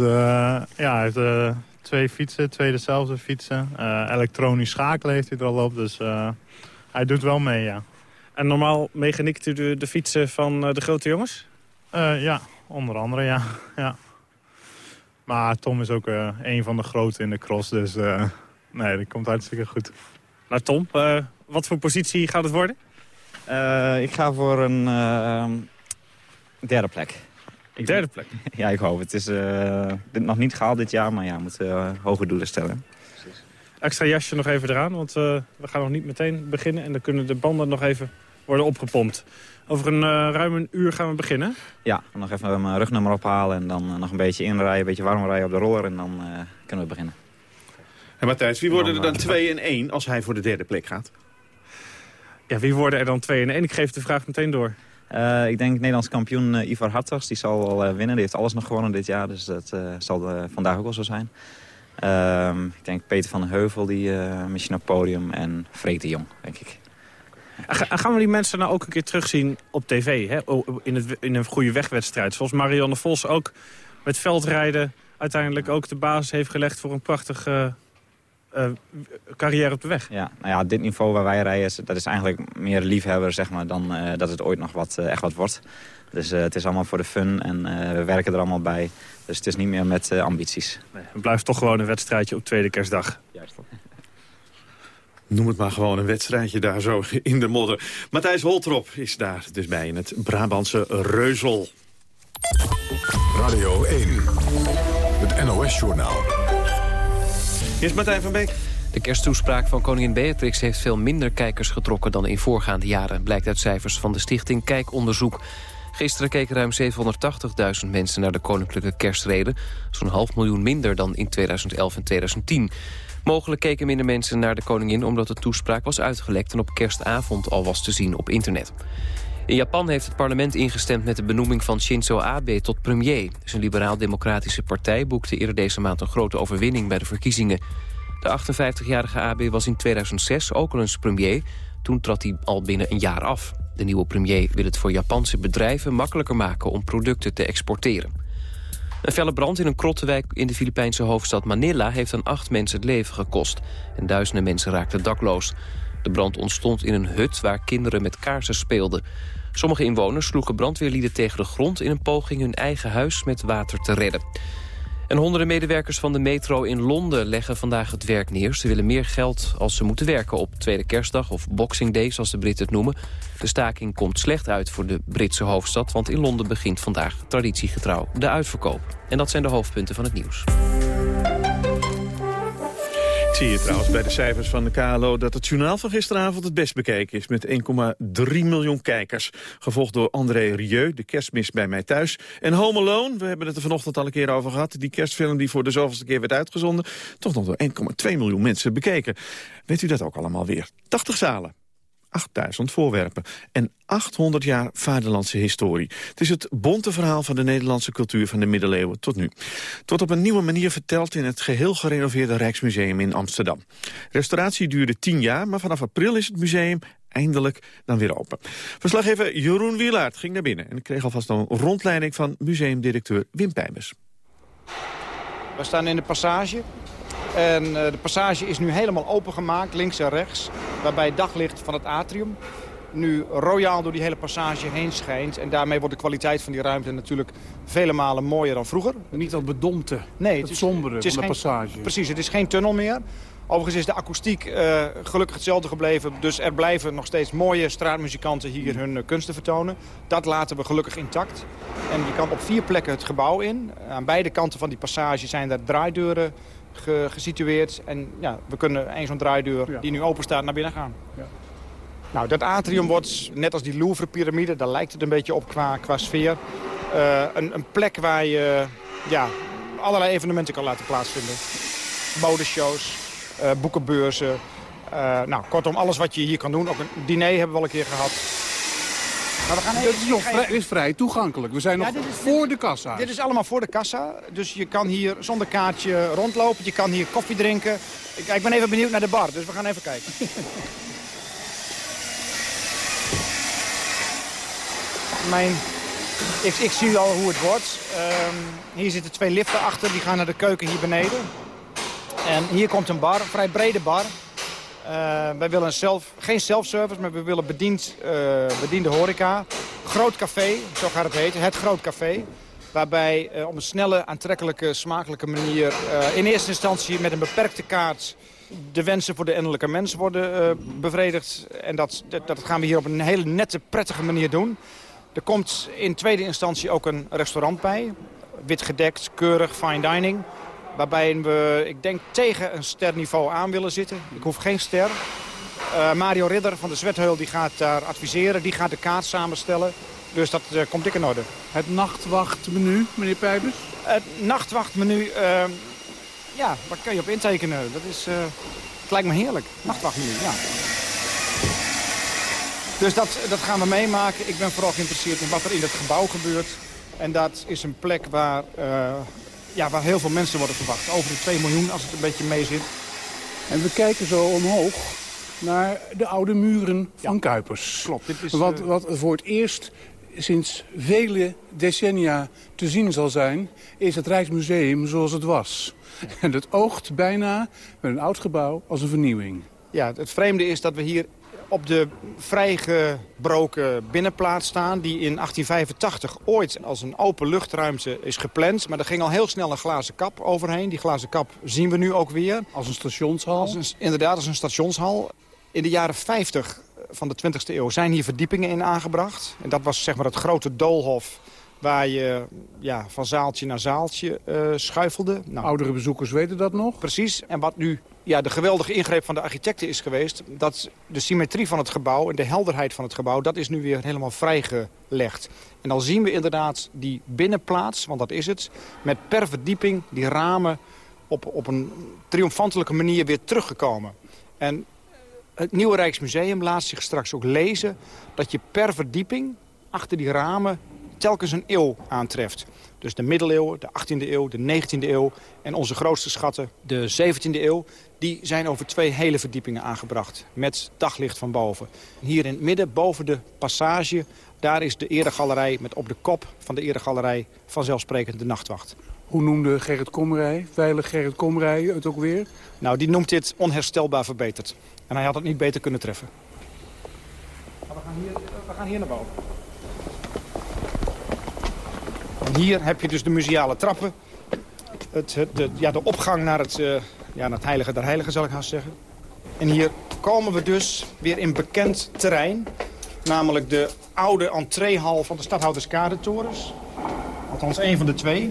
ja, hij heeft twee fietsen, twee dezelfde fietsen. Uh, elektronisch schakelen heeft hij er al op, dus uh, hij doet wel mee, ja. En normaal mechaniekt u de, de fietsen van uh, de grote jongens? ja, onder andere, ja. *laughs* ja. Maar Tom is ook een van de grote in de cross, dus nee, dat komt hartstikke goed. Nou Tom, wat voor positie gaat het worden? ik ga voor een derde plek. Ik derde plek? *laughs* Ja, ik hoop. Het is uh, nog niet gehaald dit jaar, maar ja, we moeten uh, hoge doelen stellen. Precies. Extra jasje nog even eraan, want uh, we gaan nog niet meteen beginnen. En dan kunnen de banden nog even worden opgepompt. Over een ruim een uur gaan we beginnen. Ja, nog even mijn rugnummer ophalen en dan nog een beetje inrijden, een beetje warm rijden op de roller. En dan kunnen we beginnen. En Matthijs, wie worden er dan 2 en 1 als hij voor de derde plek gaat? Ja, wie worden er dan 2 en 1? Ik geef de vraag meteen door. Uh, ik denk Nederlands kampioen uh, Ivar Hartogs. Die zal wel uh, winnen. Die heeft alles nog gewonnen dit jaar. Dus dat zal vandaag ook wel zo zijn. Ehm, ik denk Peter van den Heuvel, die misschien op podium. En Freek de Jong, denk ik. Gaan we die mensen nou ook een keer terugzien op tv? Hè? In, het, in een goede wegwedstrijd. Zoals Marianne Vos ook met veldrijden uiteindelijk ook de basis heeft gelegd voor een prachtig uh, carrière op de weg. Ja, nou ja, dit niveau waar wij rijden, dat is eigenlijk meer liefhebber zeg maar, dan uh, dat het ooit nog wat, uh, echt wat wordt. Dus het is allemaal voor de fun en we werken er allemaal bij. Dus het is niet meer met ambities. Nee, het blijft toch gewoon een wedstrijdje op tweede kerstdag. Juist. Noem het maar gewoon een wedstrijdje daar zo in de modder. Matthijs Holtrop is daar dus bij in het Brabantse Reuzel. Radio 1, het NOS-journaal. Hier is Martijn van Beek. De kersttoespraak van koningin Beatrix heeft veel minder kijkers getrokken dan in voorgaande jaren, blijkt uit cijfers van de stichting Kijkonderzoek. Gisteren keken ruim 780.000 mensen naar de koninklijke kerstreden, zo'n half miljoen minder dan in 2011 en 2010. Mogelijk keken minder mensen naar de koningin omdat de toespraak was uitgelekt en op kerstavond al was te zien op internet. In Japan heeft het parlement ingestemd met de benoeming van Shinzo Abe tot premier. Zijn liberaal-democratische partij boekte eerder deze maand een grote overwinning bij de verkiezingen. De 58-jarige Abe was in 2006 ook al eens premier. Toen trad hij al binnen een jaar af. De nieuwe premier wil het voor Japanse bedrijven makkelijker maken om producten te exporteren. Een felle brand in een krottenwijk in de Filipijnse hoofdstad Manila... heeft aan acht mensen het leven gekost. En duizenden mensen raakten dakloos. De brand ontstond in een hut waar kinderen met kaarsen speelden. Sommige inwoners sloegen brandweerlieden tegen de grond... in een poging hun eigen huis met water te redden. En honderden medewerkers van de metro in Londen leggen vandaag het werk neer. Ze willen meer geld als ze moeten werken op Tweede Kerstdag of Boxing Day, zoals de Britten het noemen. De staking komt slecht uit voor de Britse hoofdstad, want in Londen begint vandaag traditiegetrouw de uitverkoop. En dat zijn de hoofdpunten van het nieuws zie je trouwens bij de cijfers van de KLO dat het journaal van gisteravond het best bekeken is. Met 1,3 miljoen kijkers. Gevolgd door André Rieu, de kerstmis bij mij thuis. En Home Alone, we hebben het er vanochtend al een keer over gehad. Die kerstfilm die voor de zoveelste keer werd uitgezonden. Toch nog door 1,2 miljoen mensen bekeken. Weet u dat ook allemaal weer? 80 zalen. 8000 voorwerpen en 800 jaar vaderlandse historie. Het is het bonte verhaal van de Nederlandse cultuur van de middeleeuwen tot nu. Tot op een nieuwe manier verteld in het geheel gerenoveerde Rijksmuseum in Amsterdam. Restauratie duurde 10 jaar, maar vanaf april is het museum eindelijk dan weer open. Verslaggever Jeroen Wielaert ging naar binnen en kreeg alvast een rondleiding van museumdirecteur Wim Pijmers. We staan in de passage en eh, de passage is nu helemaal opengemaakt, links en rechts. Waarbij het daglicht van het atrium nu royaal door die hele passage heen schijnt. En daarmee wordt de kwaliteit van die ruimte natuurlijk vele malen mooier dan vroeger. Niet dat bedompte, nee, het, het sombere van de passage. Precies, het is geen tunnel meer. Overigens is de akoestiek uh, gelukkig hetzelfde gebleven. Dus er blijven nog steeds mooie straatmuzikanten hier hun uh, kunsten vertonen. Dat laten we gelukkig intact. En je kan op vier plekken het gebouw in. Aan beide kanten van die passage zijn er draaideuren gesitueerd. En ja, we kunnen één zo'n draaideur die nu open staat naar binnen gaan. Ja. Nou, dat atrium wordt, net als die Louvre-pyramide, daar lijkt het een beetje op qua, qua sfeer. Uh, een, een, plek waar je ja, allerlei evenementen kan laten plaatsvinden. Modeshows, uh, boekenbeurzen. Uh, nou, kortom, alles wat je hier kan doen. Ook een diner hebben we al een keer gehad. Maar we gaan even... Dit is, nog vrij, is vrij toegankelijk. We zijn nog voor de kassa. Dit is allemaal voor de kassa. Dus je kan hier zonder kaartje rondlopen. Je kan hier koffie drinken. Ik, ik ben even benieuwd naar de bar, dus we gaan even kijken. *laughs* Mijn... Ik, ik, zie al hoe het wordt. Um, hier zitten twee liften achter. Die gaan naar de keuken hier beneden. En hier komt een bar, een vrij brede bar. Uh, wij willen zelf, geen self-service, maar we willen bediend, uh, bediende horeca. Groot café, zo gaat het heten, het Groot Café. Waarbij uh, op een snelle, aantrekkelijke, smakelijke manier... in eerste instantie met een beperkte kaart de wensen voor de innerlijke mens worden bevredigd. En dat, dat, dat, gaan we hier op een hele nette, prettige manier doen. Er komt in tweede instantie ook een restaurant bij. Wit gedekt, keurig, fine dining. Waarbij we, ik denk, tegen een sterniveau aan willen zitten. Ik hoef geen ster. Uh, Mario Ridder van de Zwetheul die gaat daar adviseren. Die gaat de kaart samenstellen. Dus dat uh, komt dik in orde. Het nachtwachtmenu, meneer Pijbers? Het nachtwachtmenu, uh, ja, waar kan je op intekenen? Dat is, het lijkt me heerlijk. Nachtwachtmenu, ja. Dus dat, dat gaan we meemaken. Ik ben vooral geïnteresseerd in wat er in het gebouw gebeurt. En dat is een plek waar ja, waar heel veel mensen worden verwacht. Over de 2 miljoen als het een beetje mee zit. En we kijken zo omhoog naar de oude muren van Kuipers. Klopt. Dit is, wat, wat voor het eerst sinds vele decennia te zien zal zijn... is het Rijksmuseum zoals het was. En het oogt bijna met een oud gebouw als een vernieuwing. Ja, het vreemde is dat we hier op de vrijgebroken binnenplaats staan... die in 1885 ooit als een open luchtruimte is gepland. Maar er ging al heel snel een glazen kap overheen. Die glazen kap zien we nu ook weer. Als een stationshal? Als een, inderdaad, als een stationshal. In de jaren 50 van de 20e eeuw zijn hier verdiepingen in aangebracht. En dat was zeg maar het grote doolhof waar je ja, van zaaltje naar zaaltje uh, schuifelde. Nou, Oudere bezoekers weten dat nog. Precies. En wat nu ja, de geweldige ingreep van de architecten is geweest... dat de symmetrie van het gebouw en de helderheid van het gebouw... dat is nu weer helemaal vrijgelegd. En dan zien we inderdaad die binnenplaats, want dat is het... met per verdieping die ramen op, op een triomfantelijke manier weer teruggekomen. En het Nieuwe Rijksmuseum laat zich straks ook lezen... dat je per verdieping achter die ramen telkens een eeuw aantreft. Dus de middeleeuwen, de 18e eeuw, de 19e eeuw en onze grootste schatten, de 17e eeuw... die zijn over twee hele verdiepingen aangebracht met daglicht van boven. Hier in het midden, boven de passage, daar is de eregalerij... met op de kop van de eregalerij vanzelfsprekend de nachtwacht. Hoe noemde Gerrit Komrij, veilig Gerrit Komrij het ook weer? Nou, die noemt dit onherstelbaar verbeterd. En hij had het niet beter kunnen treffen. we, gaan hier, we gaan hier naar boven. En hier heb je dus de museale trappen. Het, de, ja, de opgang naar het, uh, ja, naar het heilige der heiligen, zal ik haast zeggen. En hier komen we dus weer in bekend terrein. Namelijk de oude entreehal van de stadhouderskade-torens. Althans, één van de twee.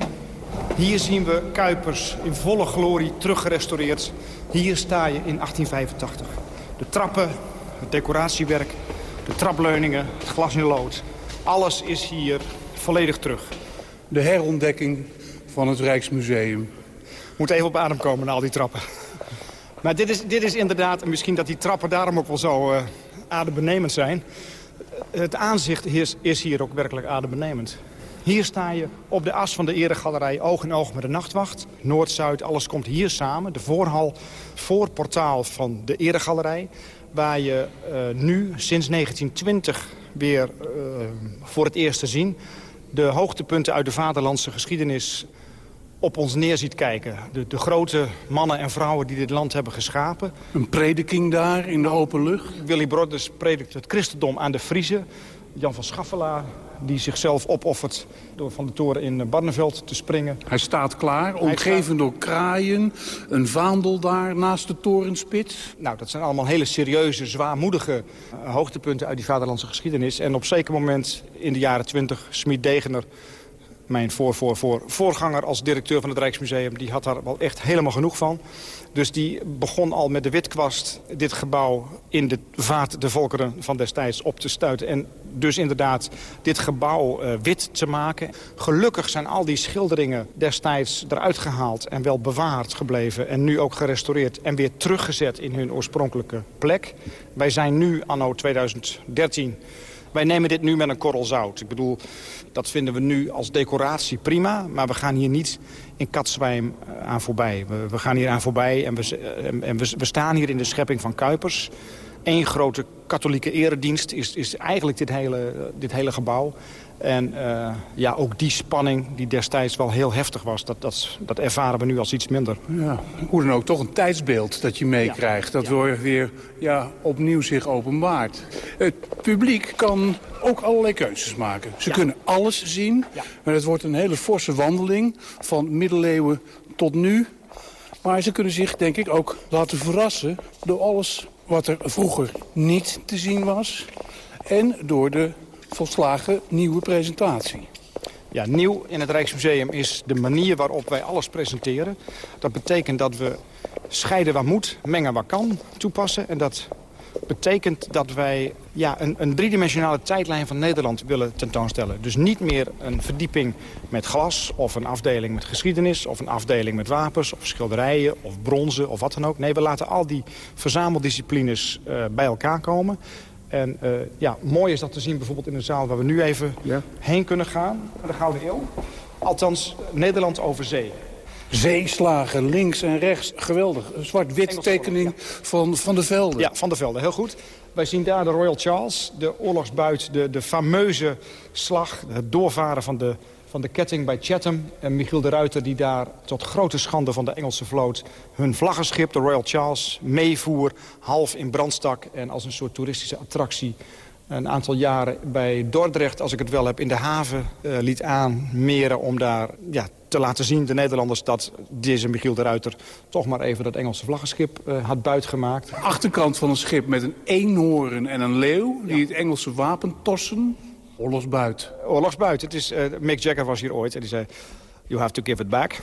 Hier zien we Kuipers in volle glorie teruggerestaureerd. Hier sta je in 1885. De trappen, het decoratiewerk, de trapleuningen, het glas in lood. Alles is hier volledig terug. De herontdekking van het Rijksmuseum. Moet even op adem komen na al die trappen. Maar dit is, dit is inderdaad, misschien dat die trappen daarom ook wel zo uh, adembenemend zijn. Het aanzicht is, is hier ook werkelijk adembenemend. Hier sta je op de as van de eregalerij oog in oog met de nachtwacht. Noord-Zuid, alles komt hier samen. De voorhal, voorportaal van de eregalerij. Waar je uh, nu sinds 1920 weer voor het eerst te zien... de hoogtepunten uit de vaderlandse geschiedenis op ons neer ziet kijken. De, de, grote mannen en vrouwen die dit land hebben geschapen. Een prediking daar in de open lucht? Willy Broders predikt het christendom aan de Friezen. Jan van Schaffelaar die zichzelf opoffert door van de toren in Barneveld te springen. Hij staat klaar, omgeven door kraaien, een vaandel daar naast de torenspits. Nou, dat zijn allemaal hele serieuze, zwaarmoedige uh, hoogtepunten uit die vaderlandse geschiedenis. En op zeker moment in de jaren twintig, Smit Degener mijn voor, voor, voor, voorganger als directeur van het Rijksmuseum... die had daar wel echt helemaal genoeg van. Dus die begon al met de witkwast dit gebouw in de vaat de volkeren van destijds op te stuiten. En dus inderdaad dit gebouw uh, wit te maken. Gelukkig zijn al die schilderingen destijds eruit gehaald en wel bewaard gebleven. En nu ook gerestaureerd en weer teruggezet in hun oorspronkelijke plek. Wij zijn nu anno 2013 wij nemen dit nu met een korrel zout. Ik bedoel, dat vinden we nu als decoratie prima. Maar we gaan hier niet in katzwijm eh, aan voorbij. We, gaan hier aan voorbij en, we, eh, en we, staan hier in de schepping van Kuipers. Eén grote katholieke eredienst is, is eigenlijk dit hele, dit hele gebouw. En uh, ja, ook die spanning die destijds wel heel heftig was, dat, dat, dat ervaren we nu als iets minder. Ja, hoe dan ook, toch een tijdsbeeld dat je meekrijgt. Ja. Dat ja. weer ja, opnieuw zich openbaart. Het publiek kan ook allerlei keuzes maken. Ze ja. kunnen alles zien, maar het wordt een hele forse wandeling van middeleeuwen tot nu. Maar ze kunnen zich, denk ik, ook laten verrassen door alles wat er vroeger niet te zien was. En door de volslagen nieuwe presentatie. Ja, nieuw in het Rijksmuseum is de manier waarop wij alles presenteren. Dat betekent dat we scheiden waar moet, mengen waar kan toepassen. En dat betekent dat wij ja, een, een driedimensionale tijdlijn van Nederland willen tentoonstellen. Dus niet meer een verdieping met glas of een afdeling met geschiedenis... of een afdeling met wapens of schilderijen of bronzen of wat dan ook. Nee, we laten al die verzameldisciplines uh, bij elkaar komen... En uh, ja, mooi is dat te zien bijvoorbeeld in een zaal waar we nu even ja. heen kunnen gaan. De Gouden Eeuw. Althans, Nederland over zee. Zeeslagen, links en rechts. Geweldig. Een zwart-wit tekening ja. van, van de Velden. Ja, van de Velden. Heel goed. Wij zien daar de Royal Charles, de oorlogsbuit, de, de fameuze slag, het doorvaren van de, van de ketting bij Chatham. En Michiel de Ruiter die daar tot grote schande van de Engelse vloot... hun vlaggenschip, de Royal Charles, meevoer, half in brand stak... en als een soort toeristische attractie een aantal jaren bij Dordrecht, als ik het wel heb, in de haven uh, liet aanmeren om daar ja, te laten zien, de Nederlanders, dat deze Michiel de Ruiter toch maar even dat Engelse vlaggenschip uh, had buitgemaakt. De achterkant van een schip met een eenhoorn en een leeuw die het Engelse wapen torsen. Oorlogsbuit. Oorlogsbuit. Het is, uh, Mick Jagger was hier ooit en die zei... You have to give it back.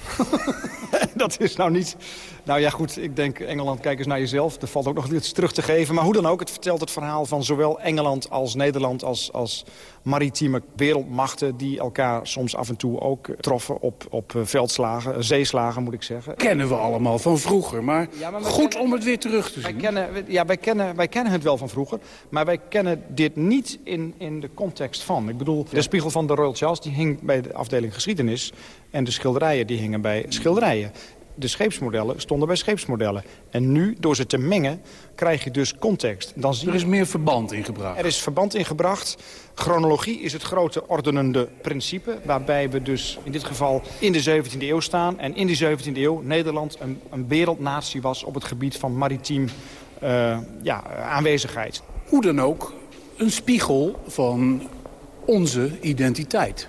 *laughs* dat is nou niet... Nou ja, goed, ik denk Engeland, kijk eens naar jezelf. Er valt ook nog iets terug te geven. Maar hoe dan ook, het vertelt het verhaal van zowel Engeland als Nederland... als, als maritieme wereldmachten die elkaar soms af en toe ook troffen op, op eh, veldslagen, zeeslagen moet ik zeggen. Kennen we allemaal van vroeger, maar, ja, maar goed kennen, om het weer terug te zien. Wij kennen, ja, wij kennen, wij kennen het wel van vroeger, maar wij kennen dit niet in, in de context van. Ik bedoel, de spiegel van de Royal Charles die hing bij de afdeling geschiedenis en de schilderijen die hingen bij schilderijen de scheepsmodellen stonden bij scheepsmodellen. En nu, door ze te mengen, krijg je dus context. Dan zie er is meer verband ingebracht. Er is verband ingebracht. Chronologie is het grote ordenende principe... waarbij we dus in dit geval in de 17e eeuw staan. En in die 17e eeuw Nederland een, een wereldnatie was... op het gebied van maritiem uh, ja, aanwezigheid. Hoe dan ook, een spiegel van onze identiteit.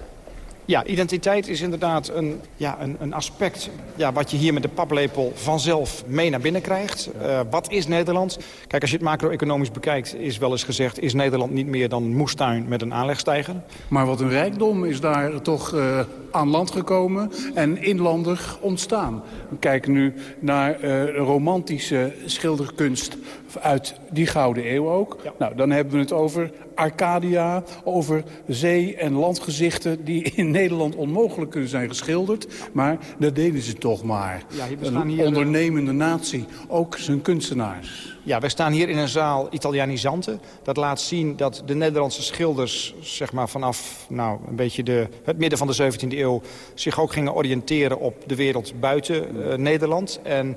Ja, identiteit is inderdaad een, ja, een, een aspect ja, wat je hier met de paplepel vanzelf mee naar binnen krijgt. Uh, wat is Nederland? Kijk, als je het macro-economisch bekijkt, is wel eens gezegd... is Nederland niet meer dan een moestuin met een aanlegstijger. Maar wat een rijkdom is daar toch uh, aan land gekomen en inlandig ontstaan. We kijken nu naar uh, romantische schilderkunst uit die Gouden Eeuw ook. Ja. Nou, dan hebben we het over Arcadia, over zee- en landgezichten... die in *laughs* Nederland onmogelijk kunnen zijn geschilderd. Maar dat deden ze toch maar. Ja, een hier, ondernemende natie, ook zijn kunstenaars. Ja, wij staan hier in een zaal Italianisante. Dat laat zien dat de Nederlandse schilders zeg maar, vanaf nou, een beetje de, het midden van de 17e eeuw... zich ook gingen oriënteren op de wereld buiten uh, Nederland. En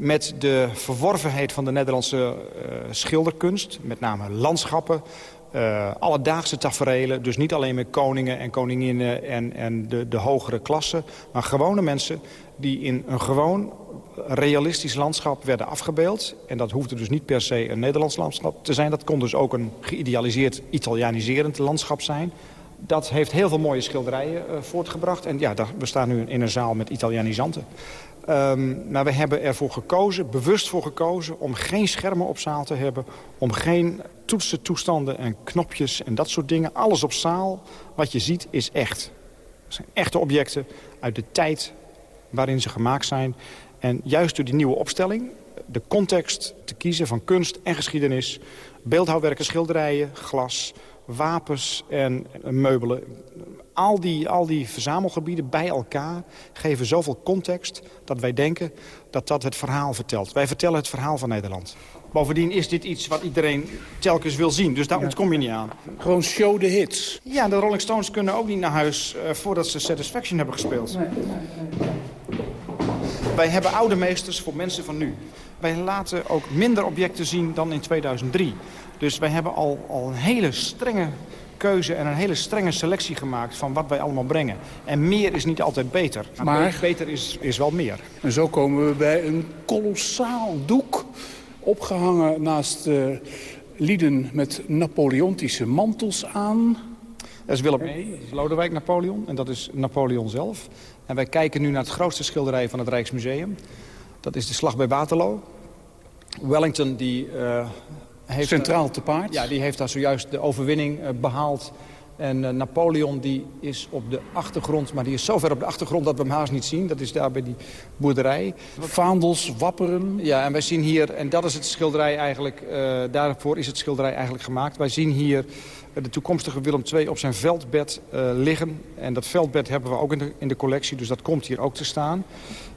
met de verworvenheid van de Nederlandse uh, schilderkunst, met name landschappen... Uh, alledaagse taferelen, dus niet alleen met koningen en koninginnen en, en de, de hogere klassen... maar gewone mensen die in een gewoon realistisch landschap werden afgebeeld. En dat hoefde dus niet per se een Nederlands landschap te zijn. Dat kon dus ook een geïdealiseerd, Italianiserend landschap zijn. Dat heeft heel veel mooie schilderijen uh, voortgebracht. En ja, daar, we staan nu in een zaal met Italianisanten. Um, maar we hebben ervoor gekozen, bewust voor gekozen... om geen schermen op zaal te hebben. Om geen toetsen, toestanden en knopjes en dat soort dingen. Alles op zaal, wat je ziet, is echt. Het zijn echte objecten uit de tijd waarin ze gemaakt zijn. En juist door die nieuwe opstelling, de context te kiezen van kunst en geschiedenis... beeldhouwwerken, schilderijen, glas, wapens en meubelen al die, al die verzamelgebieden bij elkaar geven zoveel context... dat wij denken dat dat het verhaal vertelt. Wij vertellen het verhaal van Nederland. Bovendien is dit iets wat iedereen telkens wil zien. Dus daar ontkom je niet aan. Gewoon show de hits. Ja, de Rolling Stones kunnen ook niet naar huis uh, voordat ze Satisfaction hebben gespeeld. Nee, nee, nee. Wij hebben oude meesters voor mensen van nu. Wij laten ook minder objecten zien dan in 2003. Dus wij hebben al, al een hele strenge keuze en een hele strenge selectie gemaakt van wat wij allemaal brengen. En meer is niet altijd beter. Maar, beter is, is wel meer. En zo komen we bij een kolossaal doek opgehangen naast uh, lieden met Napoleontische mantels aan. Dat is Willem I, Lodewijk Napoleon en dat is Napoleon zelf. En wij kijken nu naar het grootste schilderij van het Rijksmuseum. Dat is de Slag bij Waterloo. Wellington die uh, heeft Centraal te paard? Ja, die heeft daar zojuist de overwinning uh, behaald. En uh, Napoleon die is op de achtergrond, maar die is zo ver op de achtergrond dat we hem haast niet zien. Dat is daar bij die boerderij. Vaandels, wapperen. Ja, en wij zien hier, en dat is het schilderij eigenlijk, uh, daarvoor is het schilderij eigenlijk gemaakt. Wij zien hier de toekomstige Willem II op zijn veldbed uh, liggen. En dat veldbed hebben we ook in de, in de collectie, dus dat komt hier ook te staan.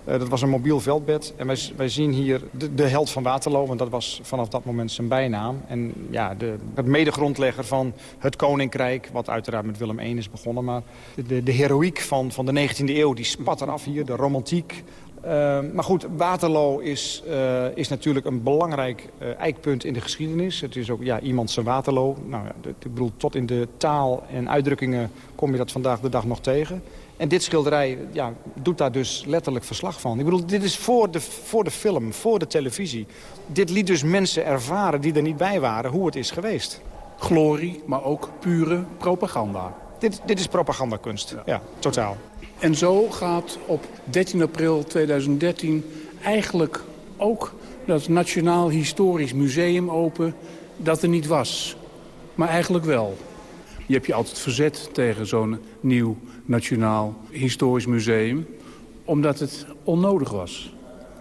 Uh, dat was een mobiel veldbed. En wij, wij zien hier de, held van Waterloo, want dat was vanaf dat moment zijn bijnaam. En ja, de, het medegrondlegger van het koninkrijk, wat uiteraard met Willem I is begonnen. Maar de, de, heroïek van, van de 19e eeuw, die spat eraf hier. De romantiek, Uh, maar goed, Waterloo is, uh, is natuurlijk een belangrijk eikpunt in de geschiedenis. Het is ook ja, iemand zijn Waterloo. Nou, ja, ik bedoel, tot in de taal en uitdrukkingen kom je dat vandaag de dag nog tegen. En dit schilderij ja, doet daar dus letterlijk verslag van. Ik bedoel, dit is voor de, voor de film, voor de televisie. Dit liet dus mensen ervaren die er niet bij waren hoe het is geweest. Glorie, maar ook pure propaganda. Dit, dit is propagandakunst, ja. totaal. En zo gaat op 13 april 2013 eigenlijk ook dat Nationaal Historisch Museum open dat er niet was. Maar eigenlijk wel. Je hebt je altijd verzet tegen zo'n nieuw Nationaal Historisch Museum... omdat het onnodig was.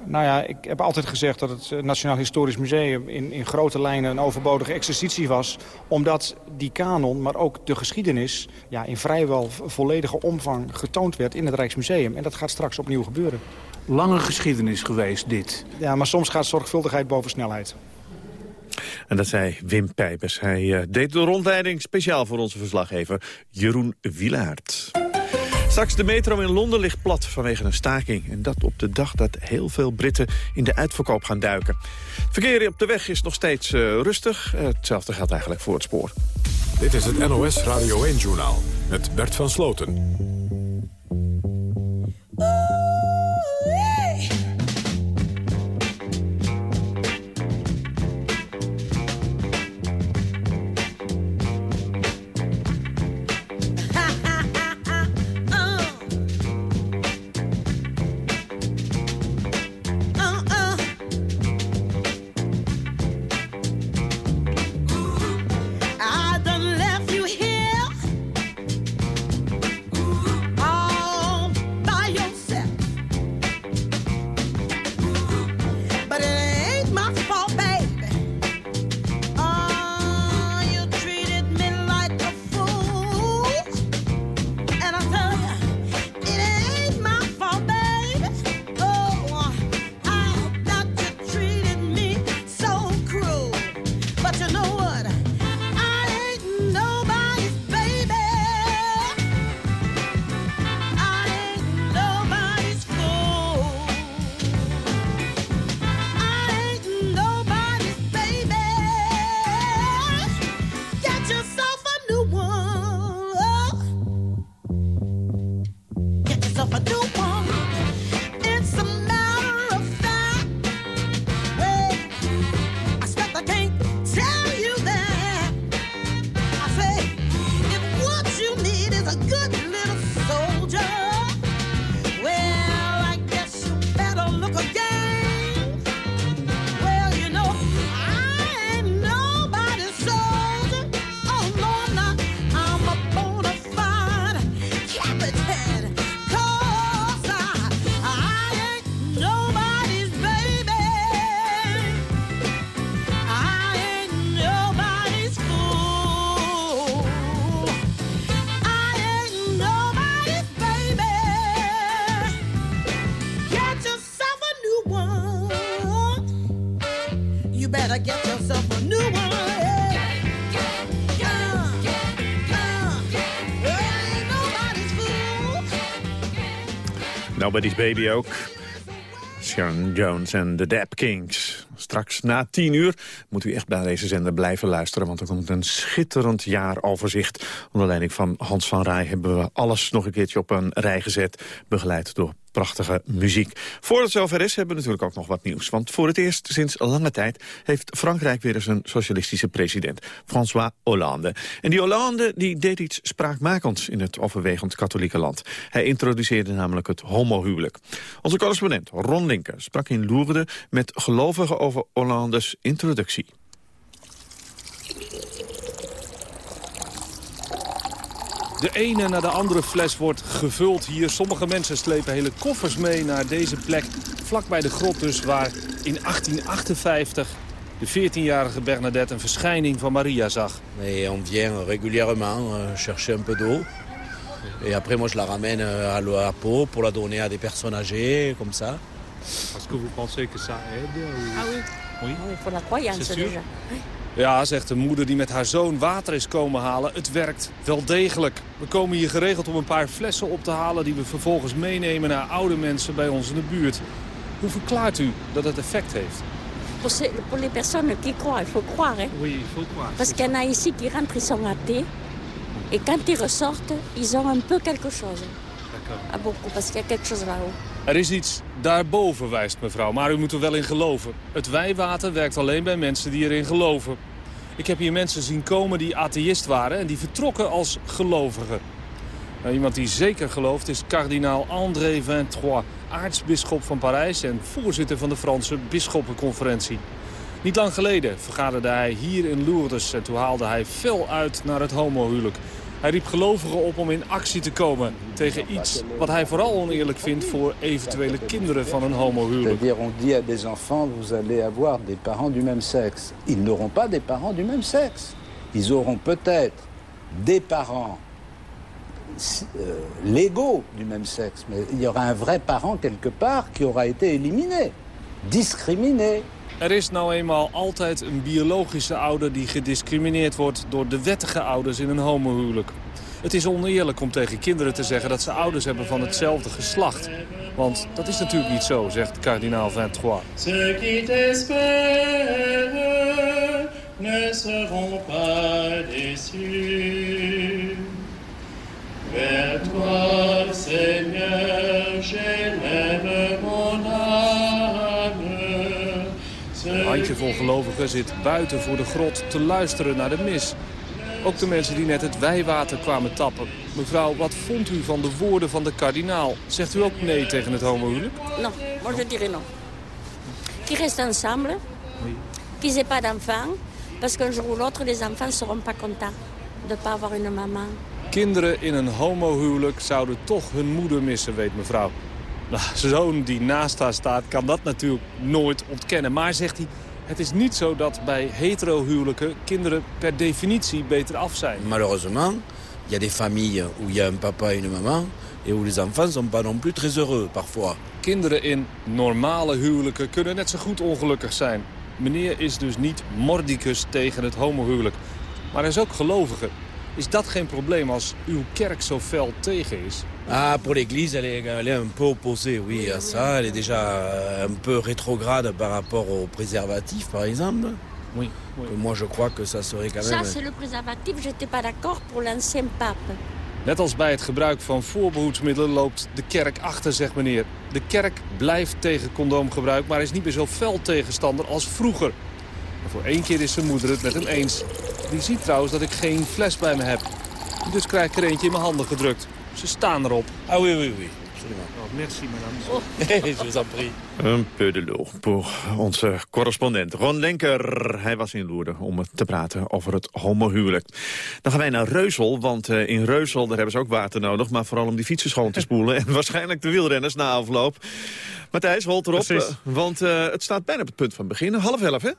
Nou ja, ik heb altijd gezegd dat het eh, Nationaal Historisch Museum in, in grote lijnen een overbodige exercitie was. Omdat die kanon, maar ook de geschiedenis ja, in vrijwel volledige omvang getoond werd in het Rijksmuseum. En dat gaat straks opnieuw gebeuren. Lange geschiedenis geweest, dit. Ja, maar soms gaat zorgvuldigheid boven snelheid. En dat zei Wim Pijpers. Hij uh, deed de rondleiding speciaal voor onze verslaggever Jeroen Wielaert. Straks de metro in Londen ligt plat vanwege een staking. En dat op de dag dat heel veel Britten in de uitverkoop gaan duiken. Het verkeer op de weg is nog steeds uh, rustig. Uh, hetzelfde geldt eigenlijk voor het spoor. Dit is het NOS Radio 1-journaal met Bert van Sloten. Nobody's Baby ook. Sharon Jones en de Dap Kings. Straks na tien uur moet u echt bij deze zender blijven luisteren... want er komt een schitterend jaaroverzicht. Onder leiding van Hans van Rij hebben we alles nog een keertje op een rij gezet... begeleid door prachtige muziek. Voordat het zover is, hebben we natuurlijk ook nog wat nieuws. Want voor het eerst sinds lange tijd heeft Frankrijk weer eens een socialistische president. François Hollande. En die Hollande die deed iets spraakmakends in het overwegend katholieke land. Hij introduceerde namelijk het homohuwelijk. Onze correspondent Ron Linker sprak in Lourdes met gelovigen over Hollandes introductie. De ene na de andere fles wordt gevuld hier. Sommige mensen slepen hele koffers mee naar deze plek. Vlak bij de grot dus, waar in 1858 de 14-jarige Bernadette een verschijning van Maria zag. Et on vient régulièrement euh, chercher un peu d'eau. Et après, moi, je la ramène euh, à la peau pour la donner à des personnes âgées, comme ça. Est-ce que vous pensez que ça aide ou... Ah oui. Oui. Oui, pour la croyance déjà. Ja, zegt de moeder die met haar zoon water is komen halen. Het werkt wel degelijk. We komen hier geregeld om een paar flessen op te halen... die we vervolgens meenemen naar oude mensen bij ons in de buurt. Hoe verklaart u dat het effect heeft? Pour les personnes qui croient, il faut croire. Hein? Oui, il faut croire. Parce qu'il y en a ici qui rentrent, ils sont athées. Et quand ils ressortent, ils ont un peu quelque chose. Ah, beaucoup, parce qu'il y a quelque chose là-haut. Er is iets daarboven, wijst mevrouw, maar u moet er wel in geloven. Het wijwater werkt alleen bij mensen die erin geloven. Ik heb hier mensen zien komen die atheïst waren en die vertrokken als gelovigen. Nou, iemand die zeker gelooft is kardinaal André Vintroy, aartsbisschop van Parijs en voorzitter van de Franse Bisschoppenconferentie. Niet lang geleden vergaderde hij hier in Lourdes en toen haalde hij fel uit naar het homohuwelijk. Hij riep gelovigen op om in actie te komen tegen iets wat hij vooral oneerlijk vindt voor eventuele kinderen van een homohuwelijk. On dit à des enfants, vous allez avoir des parents du même sexe. Ils n'auront pas des parents du même sexe. Ils auront peut-être des parents euh, légaux du même sexe, mais il y aura un vrai parent quelque part qui aura été éliminé, discriminé. Er is nou eenmaal altijd een biologische ouder die gediscrimineerd wordt door de wettige ouders in een homohuwelijk. Het is oneerlijk om tegen kinderen te zeggen dat ze ouders hebben van hetzelfde geslacht. Want dat is natuurlijk niet zo, zegt kardinaal Vintroy. Ceux ne pas. Vers toi, Seigneur, j'élève handjevol gelovigen zit buiten voor de grot te luisteren naar de mis. Ook de mensen die net het wijwater kwamen tappen. Mevrouw, wat vond u van de woorden van de kardinaal? Zegt u ook nee tegen het homohuwelijk? Non, moi je dirais non. Qu'ils restent ensemble, qu'ils n'aient pas d'enfants, parce qu'un jour ou l'autre, les enfants ne seront pas contents de ne pas avoir une maman. Kinderen in een homohuwelijk zouden toch hun moeder missen, weet mevrouw. Nou, *laughs* zoon die naast haar staat kan dat natuurlijk nooit ontkennen. Maar, zegt hij, het is niet zo dat bij hetero-huwelijken kinderen per definitie beter af zijn. Malheureusement, il y a des familles où il y a un papa et une maman... et où les enfants sont pas non plus très heureux, parfois. Kinderen in normale huwelijken kunnen net zo goed ongelukkig zijn. Meneer is dus niet mordicus tegen het homohuwelijk. Maar hij is ook gelovige. Is dat geen probleem als uw kerk zo fel tegen is? Ah, pour l'Église, elle, est- elle est un peu opposée, oui, à ça. Elle est déjà euh, un peu rétrograde par rapport au préservatif, par exemple. Oui. Que moi, je crois que ça serait quand Ça, même... c'est le préservatif. Je n'étais pas d'accord pour l'ancien pape. Net als bij het gebruik van voorbehoedsmiddelen loopt de kerk achter, zegt meneer. De kerk blijft tegen condoomgebruik, maar is niet meer zo fel tegenstander als vroeger. En voor één keer is zijn moeder het met hem eens. Die ziet trouwens dat ik geen fles bij me heb. Dus krijg ik er eentje in mijn handen gedrukt. Ze staan erop. Ah oui, oui, oui. Oh, merci, madame. *laughs* prie. Een peu de l'eau voor onze correspondent Ron Lenker. Hij was in Loerden om te praten over het homohuwelijk. Dan gaan wij naar Reusel, want eh, in Reusel daar hebben ze ook water nodig... maar vooral om die fietsen schoon te *laughs* spoelen. en waarschijnlijk de wielrenners na afloop. Matthijs, holt erop, Precies. eh, want eh, het staat bijna op het punt van beginnen. Half elf, hè?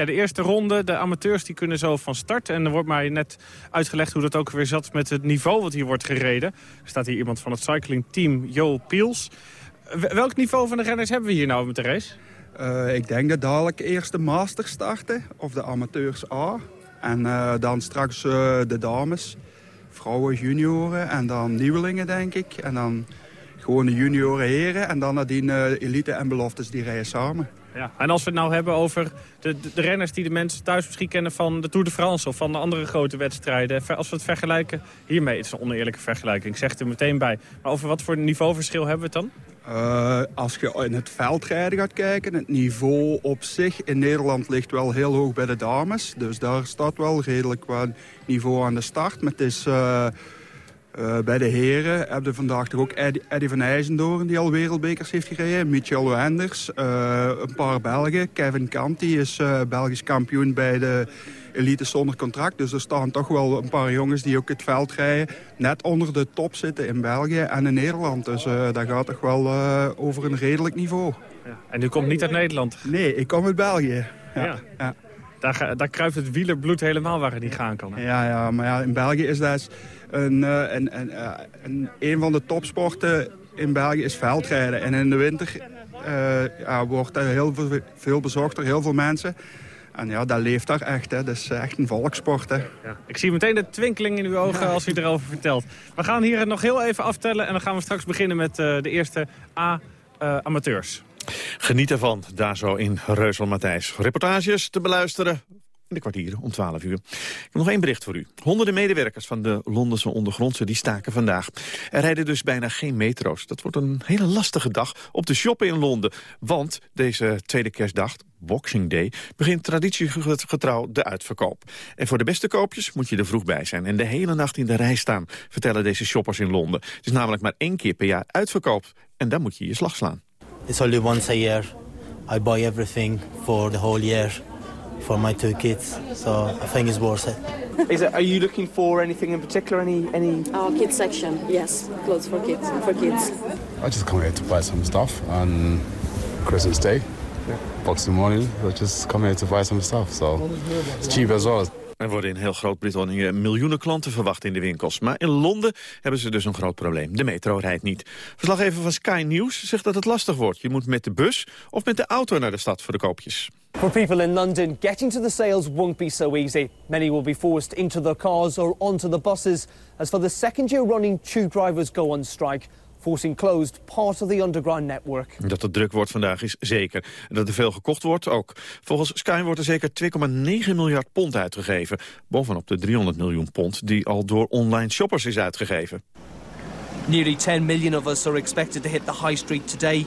Ja, de eerste ronde, de amateurs die kunnen zo van start. En er wordt mij net uitgelegd hoe dat ook weer zat met het niveau wat hier wordt gereden. Er staat hier iemand van het cyclingteam, Jo Piels. Welk niveau van de renners hebben we hier nou met de race? Eh, ik denk dat dadelijk eerst de Masters starten, of de amateurs A. En eh, dan straks eh, de dames, vrouwen, junioren en dan nieuwelingen, denk ik. En dan gewoon de junioren heren en dan nadien elite en beloftes die rijden samen. Ja. En als we het nou hebben over de, de, renners die de mensen thuis misschien kennen van de Tour de France of van de andere grote wedstrijden. Als we het vergelijken hiermee, het is een oneerlijke vergelijking, ik zeg het er meteen bij. Maar over wat voor niveauverschil hebben we het dan? Eh, als je in het veldrijden gaat kijken, het niveau op zich in Nederland ligt wel heel hoog bij de dames. Dus daar staat wel redelijk qua niveau aan de start. Maar het eh, eh, bij de heren hebben we vandaag toch ook Eddie, Eddie van IJzendoorn die al wereldbekers heeft gereden. Michel Wenders, eh, een paar Belgen. Kevin Kant die is eh, Belgisch kampioen bij de elite zonder contract. Dus er staan toch wel een paar jongens die ook het veld rijden. Net onder de top zitten in België en in Nederland. Dus dat gaat toch wel over een redelijk niveau. En u komt niet uit Nederland? Nee, ik kom uit België. Ja, Ja. ja. Daar, daar kruipt het wielerbloed helemaal waar het niet gaan kan. hè? Ja, ja, maar ja, in België is dat een, eh, een, een, eh, een, een van de topsporten in België is veldrijden. En in de winter eh, ja, wordt er heel veel, veel bezocht door heel veel mensen. En ja, dat leeft daar echt. Hè. Dat is echt een volkssport. Hè. Ik zie meteen de twinkeling in uw ogen als u erover vertelt. We gaan hier nog heel even aftellen en dan gaan we straks beginnen met eh, de eerste A-amateurs. Geniet ervan, daar zo in Reusel Matthijs. Reportages te beluisteren in de kwartieren om 12 uur. Ik heb nog één bericht voor u. Honderden medewerkers van de Londense ondergrondse die staken vandaag. Er rijden dus bijna geen metro's. Dat wordt een hele lastige dag op de shoppen in Londen. Want deze tweede kerstdag, Boxing Day, begint traditiegetrouw de uitverkoop. En voor de beste koopjes moet je er vroeg bij zijn en de hele nacht in de rij staan, vertellen deze shoppers in Londen. Het is namelijk maar één keer per jaar uitverkoop en dan moet je je slag slaan. It's only once a year. I buy everything for the whole year for my two kids, so I think it's worth it. Is it, are you looking for anything in particular? Any any? Our kids section, yes, clothes for kids. For kids. I just come here to buy some stuff on Christmas Day, Boxing morning. I just come here to buy some stuff, so it's cheap as well. Er worden in heel Groot-Brittannië miljoenen klanten verwacht in de winkels. Maar in Londen hebben ze dus een groot probleem. De metro rijdt niet. Verslaggever van Sky News zegt dat het lastig wordt. Je moet met de bus of met de auto naar de stad voor de koopjes. For people in London, getting to the sales won't be so easy. Many will be forced into their cars or onto the buses. As for the second year running, tube drivers go on strike forcing closed part of the underground network. Dat het druk wordt vandaag is zeker. En dat er veel gekocht wordt ook. Volgens Sky wordt er zeker 2,9 miljard pond uitgegeven. Bovenop de 300 miljoen pond die al door online shoppers is uitgegeven. Nearly 10 million of us are expected to hit the high street today,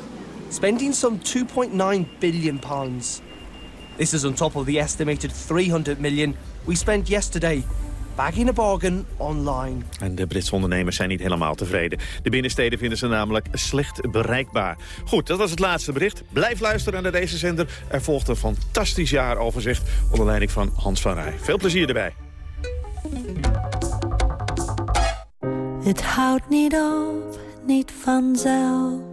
spending some 2.9 billion pounds. This is on top of the estimated 300 million we spent yesterday Back in a bargain online. En de Britse ondernemers zijn niet helemaal tevreden. De binnensteden vinden ze namelijk slecht bereikbaar. Goed, dat was het laatste bericht. Blijf luisteren naar deze zender. Er volgt een fantastisch jaaroverzicht onder leiding van Hans van Rij. Veel plezier erbij. Het houdt niet op, niet vanzelf.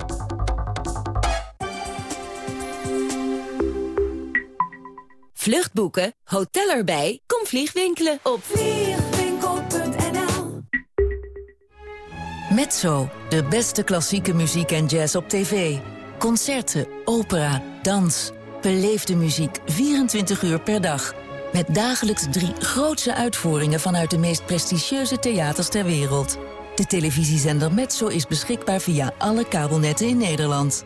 Vluchtboeken, hotel erbij, kom vliegwinkelen op vliegwinkel.nl Mezzo, de beste klassieke muziek en jazz op tv. Concerten, opera, dans. Beleefde muziek 24 uur per dag. Met dagelijks drie grootse uitvoeringen vanuit de meest prestigieuze theaters ter wereld. De televisiezender Mezzo is beschikbaar via alle kabelnetten in Nederland.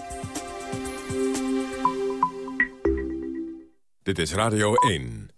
Dit is Radio 1.